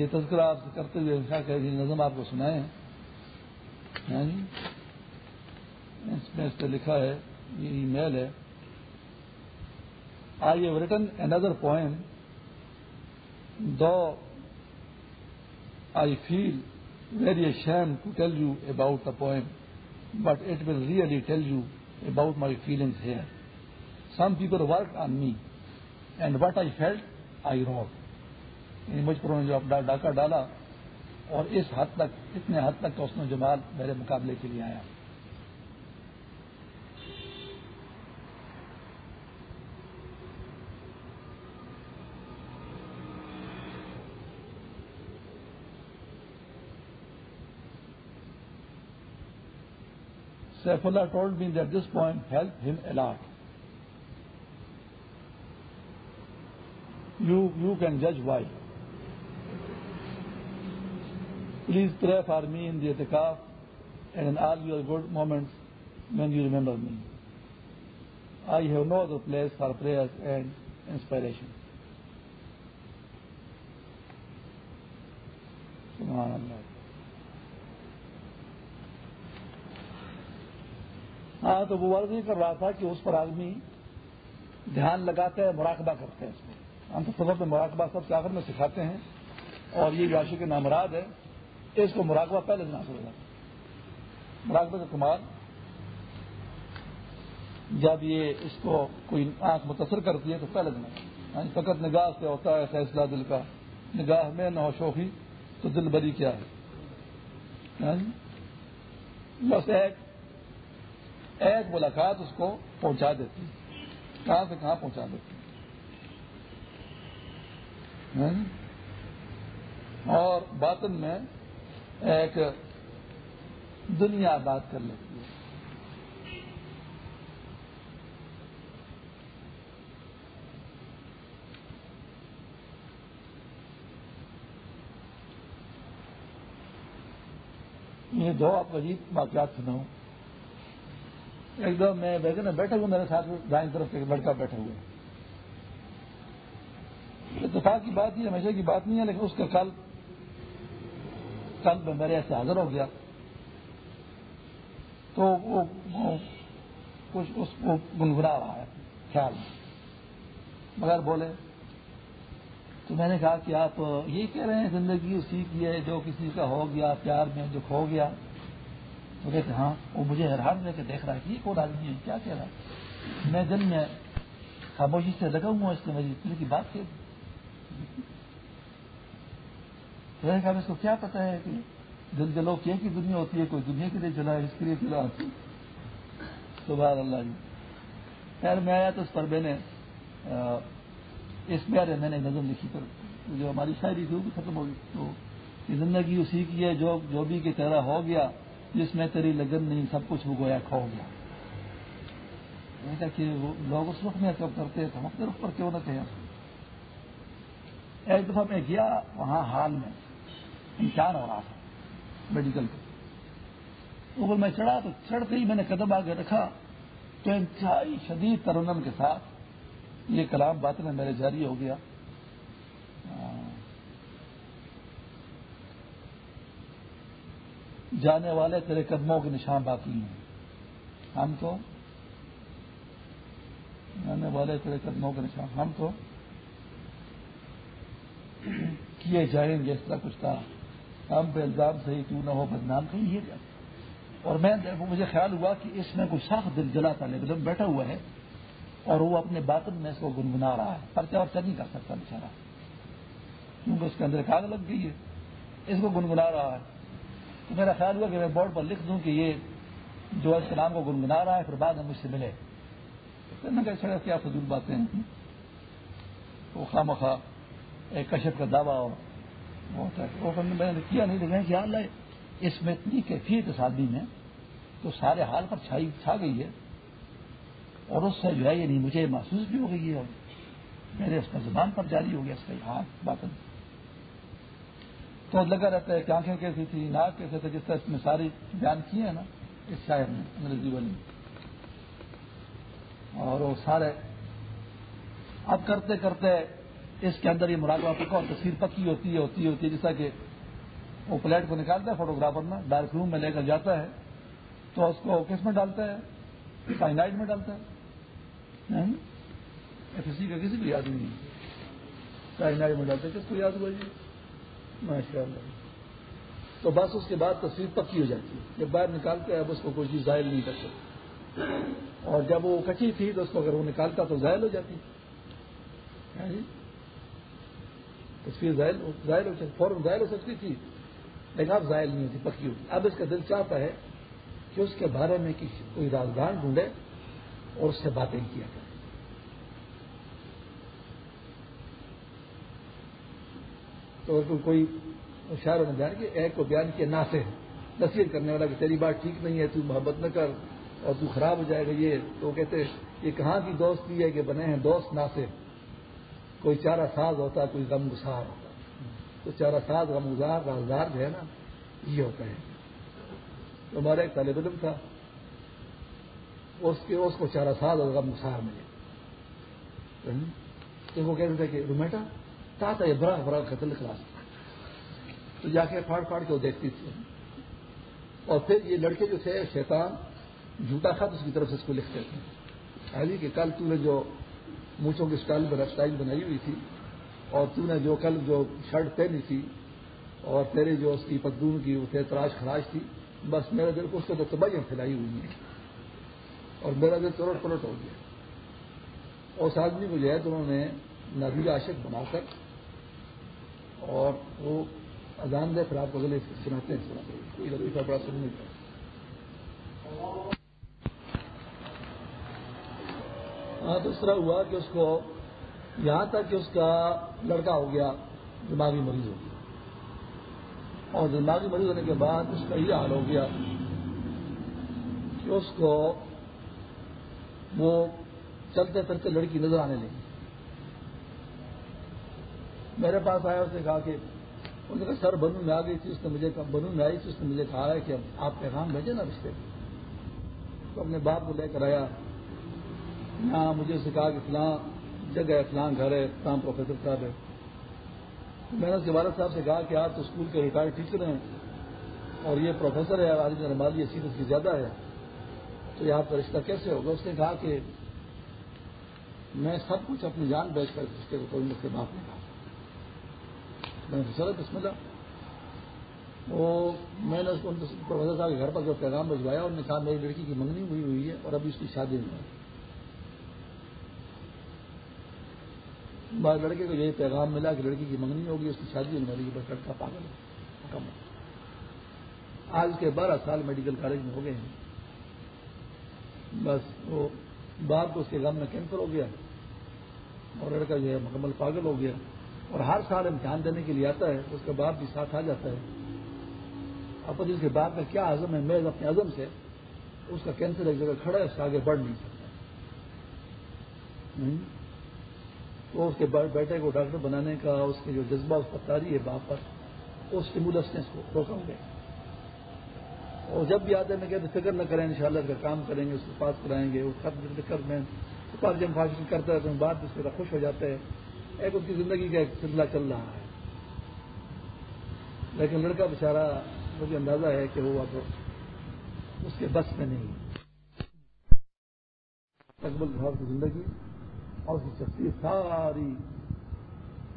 یہ تذکرہ سے کرتے ہوئے ہنسا کہ نظم آپ کو سنائے ہیں اس ہاں جی؟ اس میں پہ لکھا ہے یہ ای میل ہے I have written another point though I feel very shame to tell you about a poem but it will really tell you about my feelings he some people work are me and what I felt I wrote مجوروں نے جو اپنا ڈاکہ ڈالا اور اس حد تک اتنے حد تک اس میں جمال میرے مقابلے کے لیے آیا سیفلا ٹولٹ بی دس پوائنٹ ہیلپ ہم الٹ یو کین جج by please pray for me انتقاف and all you good moment when you remember me I have no other place for prayer and inspiration ہاں تو وہ کر رہا تھا کہ اس پر آدمی دھیان لگاتے ہیں مراقبہ کرتے ہیں اس میں ہم تو سبق میں مراقبہ سب کے آخر میں سکھاتے ہیں اور یہ جو کے نام ہے اس کو مراقبہ پہلے دن آتا مراقبہ کا کمال جب یہ اس کو کوئی آنکھ متاثر کرتی ہے تو پہلے دن یعنی فقط نگاہ سے ہوتا ہے فیصلہ دل کا نگاہ میں نہ شوقی تو دل بری کیا ہے یعنی بس ایک ایک ملاقات اس کو پہنچا دیتی کہاں سے کہاں پہنچا دیتی ہاں جی؟ اور باطن میں ایک دنیا آباد کر لیتی ہے یہ دو آپ عجیب واقعات سناؤں ایک دم میں بیٹھے ہوں میرے ساتھ دائیں طرف سے لڑکا بیٹھے ہوئے اتفاق کی بات یہ ہمیشہ کی بات نہیں ہے لیکن اس کا کل کل میں میرے ایسے حاضر ہو گیا تو وہ کچھ اس کو گنگنا رہا ہے خیال میں مگر بولے تو میں نے کہا کہ آپ یہ کہہ رہے ہیں زندگی اسی کی ہے جو کسی کا ہو گیا پیار میں جو کھو گیا وہ کہتے ہاں وہ مجھے حیران لے کے دیکھ رہا ہے کہ یہ کون آدمی ہے کیا کہہ رہا ہے میں دل میں خاموشی سے لگا ہوں اس نے میری کی بات اس کو کیا پتا ہے کہ دل جلو کہ ایک ہی دنیا ہوتی ہے کوئی دنیا کے لیے جلا اس کے لیے ہوتی صبح اللہ جی خیر میں آیا تو اس پر میں نے اس پیارے میں نے نظم لکھی پر جو ہماری شاعری تھی وہ بھی ختم ہو گئی تو زندگی اسی کی ہے جو جو بھی کہ تیرا ہو گیا جس میں تیری لگن نہیں سب کچھ ہو گیا کھو گیا کہ لوگ اس رخ میں کب کرتے تھے رخ پر کیوں نہ کہیں ایک دفعہ میں گیا وہاں حال میں انسان ہو رہا تھا میڈیکل کا اوپر میں چڑھا تو چڑھتے ہی میں نے قدم آگے رکھا تو انتہائی شدید ترنم کے ساتھ یہ کلام بات میں میرے جاری ہو گیا جانے والے تیرے قدموں کے نشان باقی ہیں ہم تو جانے والے تیرے قدموں کے نشان ہم تو کیے جائیں طرح کچھ تھا ہم پہ الزام صحیح کیوں نہ ہو بدنام کہیں یہ کیا اور میں مجھے خیال ہوا کہ اس میں کوئی سخت دل جلا تھا لیکن بیٹھا ہوا ہے اور وہ اپنے باطن میں اس کو گنگنا رہا ہے پرچہ اور نہیں کر سکتا بچا کیونکہ اس کے اندر کاغ لگ گئی ہے اس کو گنگنا رہا ہے تو میرا خیال ہوا کہ میں بورڈ پر لکھ دوں کہ یہ جو ہے اسلام کو گنگنا رہا ہے پھر بعد میں مجھ سے ملے نہ کیا فضول باتیں وہ خواہ مخواہ ایک کشپ کا دعویٰ اور میں نے کیا نہیں کہ اللہ اس میں اتنی کیفیت اس آدمی میں تو سارے حال پر چھائی چھا گئی ہے اور اس سے جو ہے یہ یعنی نہیں مجھے محسوس بھی ہو گئی ہے اور میرے اس کا زبان پر جاری ہو گیا اس کا ہاتھ باتیں تو لگا رہتا ہے کہ آنکھیں کیسی تھی ناک کیسے تھے جس طرح اس نے ساری بیان کیے ہیں نا اس شاعر نے انگریزی والی اور وہ سارے اب کرتے کرتے اس کے اندر یہ مراقبہ پکا اور تصویر پکی ہوتی ہے ہوتی ہوتی ہے جیسا کہ وہ پلیٹ کو نکالتا ہے فوٹوگرافر میں ڈارک روم میں لے کر جاتا ہے تو اس کو کس میں ڈالتا ہے کائنائڈ میں ڈالتا ہے ہاں؟ ایف سی کا کسی کو یاد نہیں میں ڈالتا ہے کس کو یاد ہوا جی ماشاء اللہ تو بس اس کے بعد تصویر پکی ہو جاتی ہے جب باہر نکالتے اب اس کو کوئی چیز ظاہر نہیں کر سکتی اور جب وہ کچی تھی تو اس کو اگر وہ نکالتا تو ظاہر ہو جاتی ہاں جی؟ تصویر ظاہر ہو سکتی فوراً ظاہر ہو سکتی تھی لیکن اب ظاہر نہیں ہوتی پکی ہوتی اب اس کا دل چاہتا ہے کہ اس کے بارے میں کوئی رازدان ڈھونڈے اور اس سے باتیں کیا جائے تو اگر کوئی اشاروں میں جان کہ ایک کو بیان کیا نہ سے نصیحت کرنے والا کہ تیری بات ٹھیک نہیں ہے تو محبت نہ کر اور تو خراب ہو جائے گا یہ تو وہ کہتے کہ کہاں کی دوستی ہے کہ بنے ہیں دوست نہ سے کوئی چارہ ساز ہوتا کوئی غم گسار ہوتا تو چارہ ساز غم گزار رازدار جو ہے نا یہ ہوتا ہے تو ہمارا ایک طالب علم تھا اس اس کے کو چارہ ساز اور غم گسار ملے تو وہ کہتے تھے کہ رومیٹا تا ہے برا برا ختل کلاس تو جا کے پھاڑ پھاڑ کے وہ دیکھتی تھی اور پھر یہ لڑکے جو تھے شیطان جھوٹا تھا تو اس کی طرف سے اس کو لکھتے تھے حالی کہ کل تو نے جو مونچوں کی اسٹائل پر اسٹائل بنائی ہوئی تھی اور تو نے جو کل جو شرٹ پہنی تھی اور تیرے جو اس کی پدون کی تراش خراش تھی بس میرا دل کو اس کو تباہیاں پھیلائی ہوئی ہیں اور میرا دل ترٹ پلٹ ہو گیا اس آدمی کو جو ہے تو انہوں نے نبی عاشق بنا کر اور وہ دے پھر آپ کو اگلے سناتے ہیں بڑا سن نہیں ہاں، تو اس طرح ہوا کہ اس کو یہاں تک کہ اس کا لڑکا ہو گیا دماغی مریض ہو گیا اور دماغی مریض ہونے کے بعد اس کا یہ حال ہو گیا کہ اس کو وہ چلتے چلتے لڑکی نظر آنے لگی میرے پاس آیا اس نے کہا کہ نے کہا سر بنو میں آ گئی تھی اس نے مجھے بنو میں آئی تھی اس نے مجھے کہا ہے کہ آپ پیغام بھیجے نا رشتے تو اپنے باپ کو لے کر آیا نہ مجھے اسے کہا کہ فلاں جگہ ہے گھر ہے فلاں پروفیسر صاحب ہے میں نے اس کے والد صاحب سے کہا کہ آپ تو اسکول کے ریٹائرڈ ٹیچر ہیں اور یہ پروفیسر ہے راجیش رمبادی یہ دس کی زیادہ ہے تو یہ آپ کا رشتہ کیسے ہوگا اس نے کہا کہ میں سب کچھ اپنی جان بیچ کر اس کے کوئی مجھ سے باپ نہیں کہا میں نے سر اللہ وہ میں نے صاحب کے گھر پر جو پیغام بھجوایا انہوں نے کہا میری لڑکی کی منگنی ہوئی ہوئی ہے اور ابھی اس کی شادی نہیں ہوئی لڑکے کو یہی پیغام ملا کہ لڑکی کی منگنی ہوگی اس کی شادی ہونے والی بس لڑکا پاگل کم آج کے بارہ سال میڈیکل کالج میں ہو گئے ہیں بس وہ باپ کو اس کے غم میں کینسر ہو گیا اور لڑکا جو ہے مکمل پاگل ہو گیا اور ہر سال امتحان دینے کے لیے آتا ہے اس کا باپ بھی ساتھ آ جاتا ہے اب اس کے باپ میں کیا عزم ہے میز اپنے عزم سے اس کا کینسر ایک جگہ کھڑا ہے اس سے آگے بڑھ نہیں سکتا اس کے بیٹے کو ڈاکٹر بنانے کا اس کے جو جذبہ اس پر تاری ہے باپ پر اس اسٹیمولس نے گے اور جب بھی آتے ہیں کہ فکر نہ کریں انشاءاللہ شاء اللہ کا کام کریں گے اس کو پاس کرائیں گے اسکر میں فاشن کرتا ہے بات اس کے خوش ہو جاتے ہیں ایک اس کی زندگی کا ایک سلسلہ چل رہا ہے لیکن لڑکا بیچارہ مجھے اندازہ ہے کہ وہ اب اس کے بس میں نہیں اکبل کی زندگی اور اس کی شخصیت ساری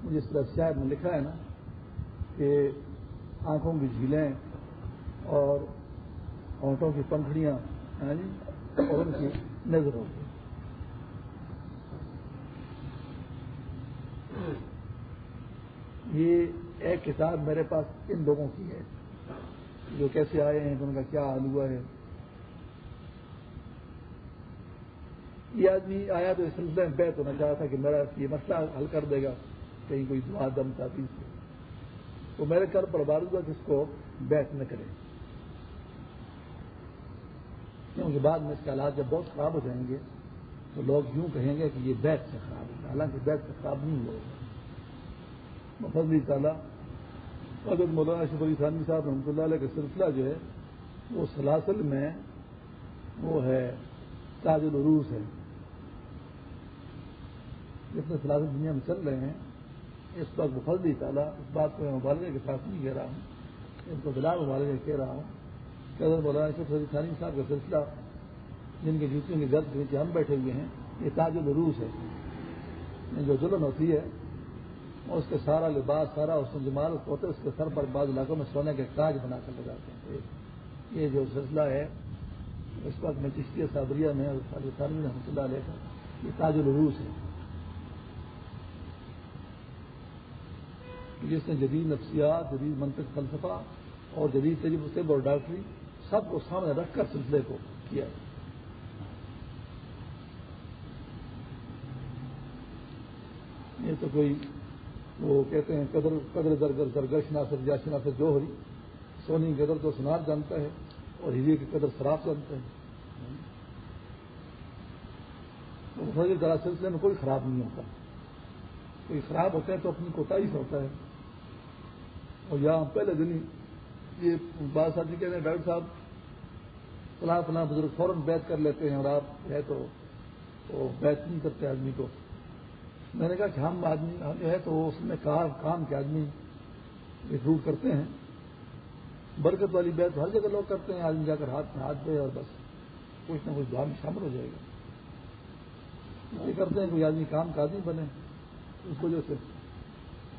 مجھے اس طرح شاید میں لکھا ہے نا کہ آنکھوں کی جھیلیں اور ہونٹوں کی پنکھڑیاں یعنی اور ان کی نظر ہوگی یہ ایک کتاب میرے پاس ان لوگوں کی ہے جو کیسے آئے ہیں ان کا کیا حال ہوا ہے یہ آدمی آیا تو اس سلسلے میں بیت ہونا تھا کہ میرا یہ مسئلہ حل کر دے گا کہیں کوئی دعا دم ساتھی سے تو میرے کل پر بار جس کو بیت نہ کرے کیونکہ بعد میں اس کے حالات جب بہت خراب ہو جائیں گے تو لوگ یوں کہیں گے کہ یہ بیٹھ سے خراب ہوگا حالانکہ بیت سے خراب نہیں ہوگا وہ تعالیٰ حضرت مولانا شف علی صاحب رحمۃ اللہ علیہ کا سلسلہ جو ہے وہ سلاسل میں وہ ہے تاج العروس ہے جس میں سلاسل دنیا میں چل رہے ہیں اس وقت وفضل تعالیٰ اس بات کو میں مبارکہ کے ساتھ نہیں کہہ رہا ہوں ان کو بلا مبارکہ کہہ رہا ہوں کہ حضرت مولانا شف علی صاحب کا سلسلہ جن کے جوتیوں کے گرد کے نیچے ہم بیٹھے ہوئے ہیں یہ تاج العروس ہے جو ظلم ہوتی ہے اس کے سارا لباس سارا جمال اسمال اس کے سر پر بعض علاقوں میں سونے کے کاج بنا کر لگاتے ہیں یہ جو سلسلہ ہے اس وقت میں صابریہ میں یہ تاج حلوس ہے جس نے جدید نفسیات جدید منطق فلسفہ اور جدید تجیب سے اور ڈاکٹری سب کو سامنے رکھ کر سلسلے کو کیا ہے یہ تو کوئی وہ کہتے ہیں قدر قدر درگر درگش جو ہوئی سونی قدر تو سنار جانتا ہے اور ہیرے کی قدر شراب جانتا ہے ذرا سلسلے میں کوئی خراب نہیں ہوتا کوئی خراب ہوتا ہے تو اپنی سے ہوتا ہے اور یہاں پہلے دن ہی یہ صاحب جی کہتے ہیں ڈاکٹر صاحب فلاں فلاں بزرگ فوراً بیت کر لیتے ہیں اور آپ ہے تو بیت نہیں کرتے آدمی کو میں نے کہا کہ ہم آدمی جو ہے تو اس میں کار کام کے آدمی ریکروٹ کرتے ہیں برکت والی بیت ہر جگہ لوگ کرتے ہیں آدمی جا کر ہاتھ میں ہاتھ دے اور بس کچھ نہ کچھ دعا میں شامل ہو جائے گا یہ کرتے ہیں کوئی آدمی کام کا آدمی بنے اس کو جو سے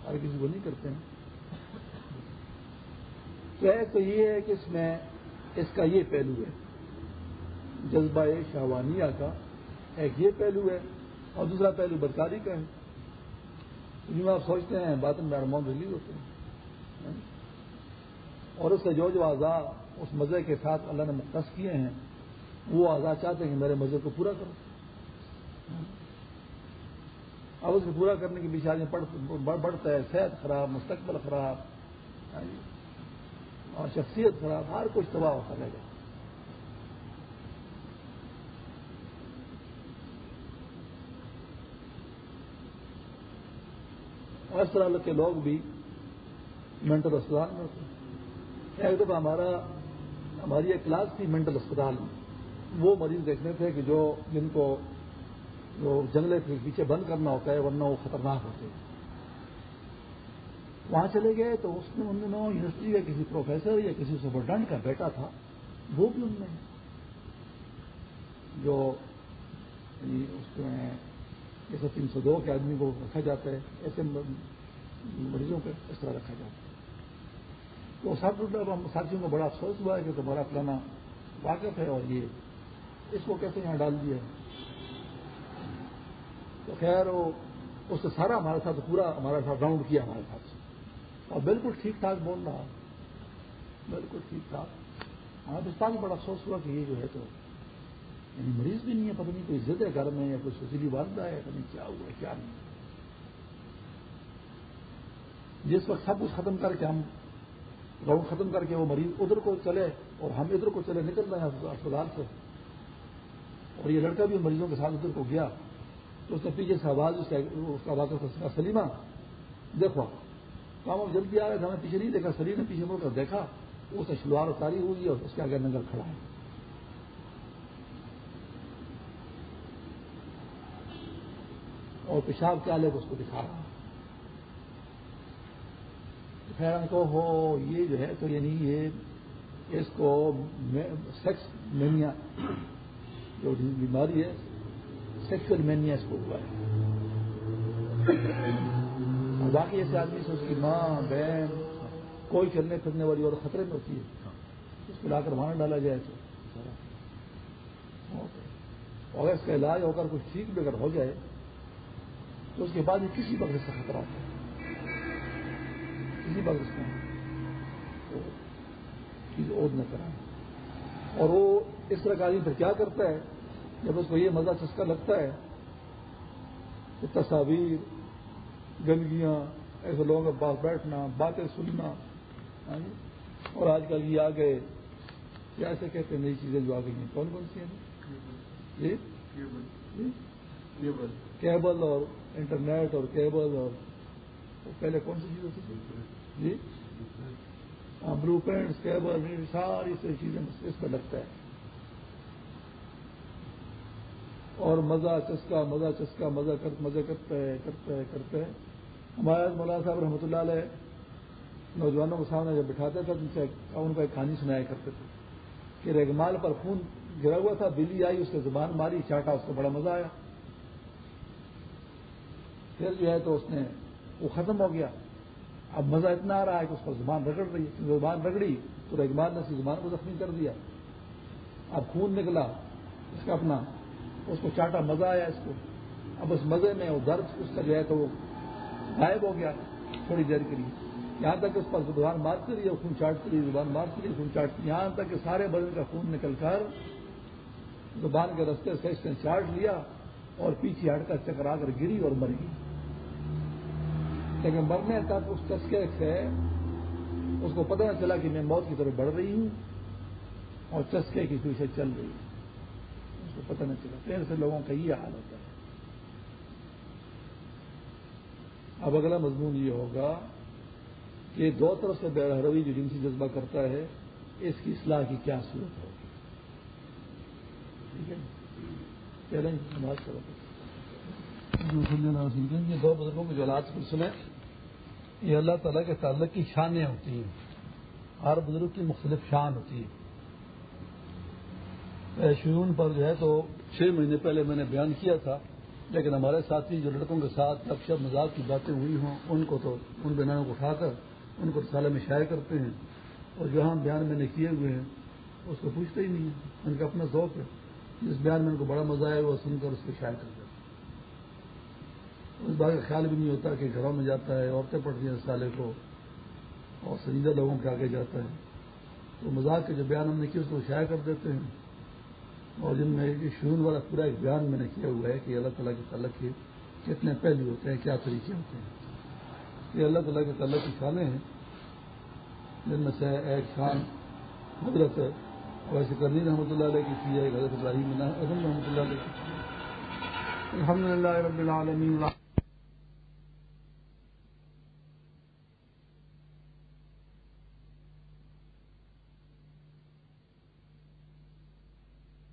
ہر کسی کو نہیں کرتے ہیں یہ ہے کہ اس میں اس کا یہ پہلو ہے جذبہ شاہوانیہ شہوانیہ کا ایک یہ پہلو ہے اور دوسرا پہلو بدکاری کا کہیں آپ سوچتے ہیں باتوں میں ارمون ریلیز ہوتے ہیں اور اس کے جو جو آزاد اس مزے کے ساتھ اللہ نے مختص کیے ہیں وہ آزاد چاہتے ہیں کہ میرے مزے کو پورا کرو اب اس کو پورا کرنے کی پیش آدمی بڑھتا ہے صحت خراب مستقبل خراب اور شخصیت خراب ہر کچھ تباہ ہوتا رہے گا طرح کے لوگ بھی مینٹل اسپتال میں ہوتے ایک دفعہ ہمارا ہماری ایک کلاس تھی مینٹل اسپتال میں وہ مریض دیکھنے تھے کہ جو جن کو جو جنگلے کے پیچھے بند کرنا ہوتا ہے ورنہ وہ خطرناک ہوتے ہیں وہاں چلے گئے تو اس میں ان دنوں یونیورسٹی کا کسی پروفیسر یا کسی سپرڈنٹ کا بیٹا تھا وہ بھی ان میں جو یعنی جیسے تین سو دو کے آدمی کو رکھا جاتا ہے ایسے مریضوں کو اس طرح رکھا جاتا ہے تو سب روپئے ساتھیوں کو بڑا افسوس ہوا ہے کہ تمہارا پلانا واقف ہے اور یہ اس کو کیسے یہاں ڈال دیا تو خیر وہ اس سے سارا ہمارے ساتھ پورا ہمارے ساتھ راؤنڈ کیا ہمارے ساتھ اور بالکل ٹھیک ٹھاک بول رہا بالکل ٹھیک ٹھاک ہمارے میں بڑا افسوس ہوا کہ یہ جو ہے تو یعنی مریض بھی نہیں ہے پتہ نہیں کوئی ضد ہے گھر میں یا کوئی خوشی والدہ ہے پتہ نہیں کیا ہوا ہے کیا نہیں جس وقت سب کچھ ختم کر کے ہم راؤنڈ ختم کر کے وہ مریض ادھر کو چلے اور ہم ادھر کو چلے نکل رہے ہیں اسپتال سے اور یہ لڑکا بھی مریضوں کے ساتھ ادھر کو گیا تو اس نے پیچھے سے آواز اس کا ہوتا کا سلیمہ دیکھو کام اب جلدی آ رہے تھے ہمیں پیچھے نہیں دیکھا سلیم نے پیچھے مڑ کر دیکھا اس نے شلوار اتاری ہے اور اس کے آگے نگر کھڑا ہے اور پیشاب کیا لے کو اس کو دکھا رہا خیر ان کو ہو یہ جو ہے تو یعنی یہ اس کو سیکس مینیا جو بیماری ہے سیکسل مینیا اس کو ہوا ہے باقی ایسے آدمی سے اس کی ماں بہن کوئی چلنے پھرنے والی اور خطرے میں ہوتی ہے اس کو لا کر وہاں ڈالا جائے تو اور اس کا علاج ہو کر کچھ ٹھیک بھی اگر ہو جائے تو اس کے بعد یہ کسی وقت ہوتا ہے کسی چیز اور اور وہ اس طرح پھر کیا کرتا ہے جب اس کو یہ مزہ چسکا لگتا ہے کہ تصاویر گندگیاں ایسے لوگوں کے پاس بیٹھنا باتیں سننا ہاں جی؟ اور آج کل یہ آ گئے کیا ایسے کہتے ہیں نئی چیزیں جو آ گئی ہیں کون کون سی ہیں جی؟ کیبل اور انٹرنیٹ اور کیبل اور پہلے کون سی چیزیں جی ہاں بلو پینٹس کیبل ساری سی چیزیں اس پہ لگتا ہے اور مزہ چسکا مزہ چسکا مزہ مزہ کرتا ہے کرتا ہے کرتا ہے ہمارے مولانا صاحب رحمۃ اللہ علیہ نوجوانوں کے سامنے جب بٹھاتے تھے ان سے ان کو ایک کہانی سنایا کرتے تھے کہ ریگمال پر خون گرا ہوا تھا بلی آئی اس نے زبان ماری چاٹا اس کو بڑا مزہ آیا پھر جو ہے تو اس نے وہ ختم ہو گیا اب مزہ اتنا آ رہا ہے کہ اس پر زبان رگڑ رہی ہے زبان رگڑی تو اقبال نے اس زبان کو زخمی کر دیا اب خون نکلا اس کا اپنا اس کو چاٹا مزہ آیا اس کو اب اس مزے میں وہ درد اس کا جو ہے تو وہ غائب ہو گیا تھوڑی دیر کے لیے یہاں تک اس پر زبان مارتی رہی ہے خون چاٹتی رہی زبان مارتی رہی خون چاٹتی یہاں تک کہ سارے بدن کا خون نکل کر زبان کے رستے سے اس نے چاٹ لیا اور پیچھے ہٹ کر چکرا کر گری اور مر گئی لیکن مرنے تک اس تسکے سے اس کو پتہ نہ چلا کہ میں موت کی طرف بڑھ رہی ہوں اور چسکے کی پیچھے چل رہی ہوں پتہ نہیں چلا پھر سے لوگوں کا یہ حال ہوتا ہے اب اگلا مضمون یہ ہوگا کہ دو طرف سے روی جو جنسی جذبہ کرتا ہے اس کی اصلاح کی کیا صورت ہوگی ٹھیک ہے جی، دو بزرگوں کو جو الج کو سنا یہ اللہ تعالیٰ کے تعلق کی شانیں ہوتی ہیں ہر بزرگ کی مختلف شان ہوتی ہے شیون پر جو ہے تو چھ مہینے پہلے میں نے بیان کیا تھا لیکن ہمارے ساتھی جو لڑکوں کے ساتھ شب مذاق کی باتیں ہوئی ہوں ان کو تو ان بیانوں کو اٹھا کر ان کو سالے میں شائع کرتے ہیں اور جو ہم بیان میں نے کیے ہوئے ہیں اس کو پوچھتے ہی نہیں ان کا اپنا ذوق ہے جس بیان میں ان کو بڑا مزہ آیا وہ سن کر اس کو شائع کرتے ہیں اس بات کا خیال بھی نہیں ہوتا کہ گھروں میں جاتا ہے عورتیں پڑھتی ہیں سالے کو اور سنجیدہ لوگوں کے آگے جاتا ہے تو مذاق کے جو بیان ہم نے کیا اس کو شائع کر دیتے ہیں اور جن میں شون والا پورا ایک بیان میں نے کیا ہوا ہے کہ اللہ تعالیٰ کے تعلق کے کتنے پہلو ہوتے ہیں کیا طریقے ہوتے ہیں یہ اللہ تعالیٰ کے تعلق کی شانے ہیں جن میں سے ایک خان حضرت ویسے کرنی رحمۃ اللہ علیہ کی غلطی رحمۃ اللہ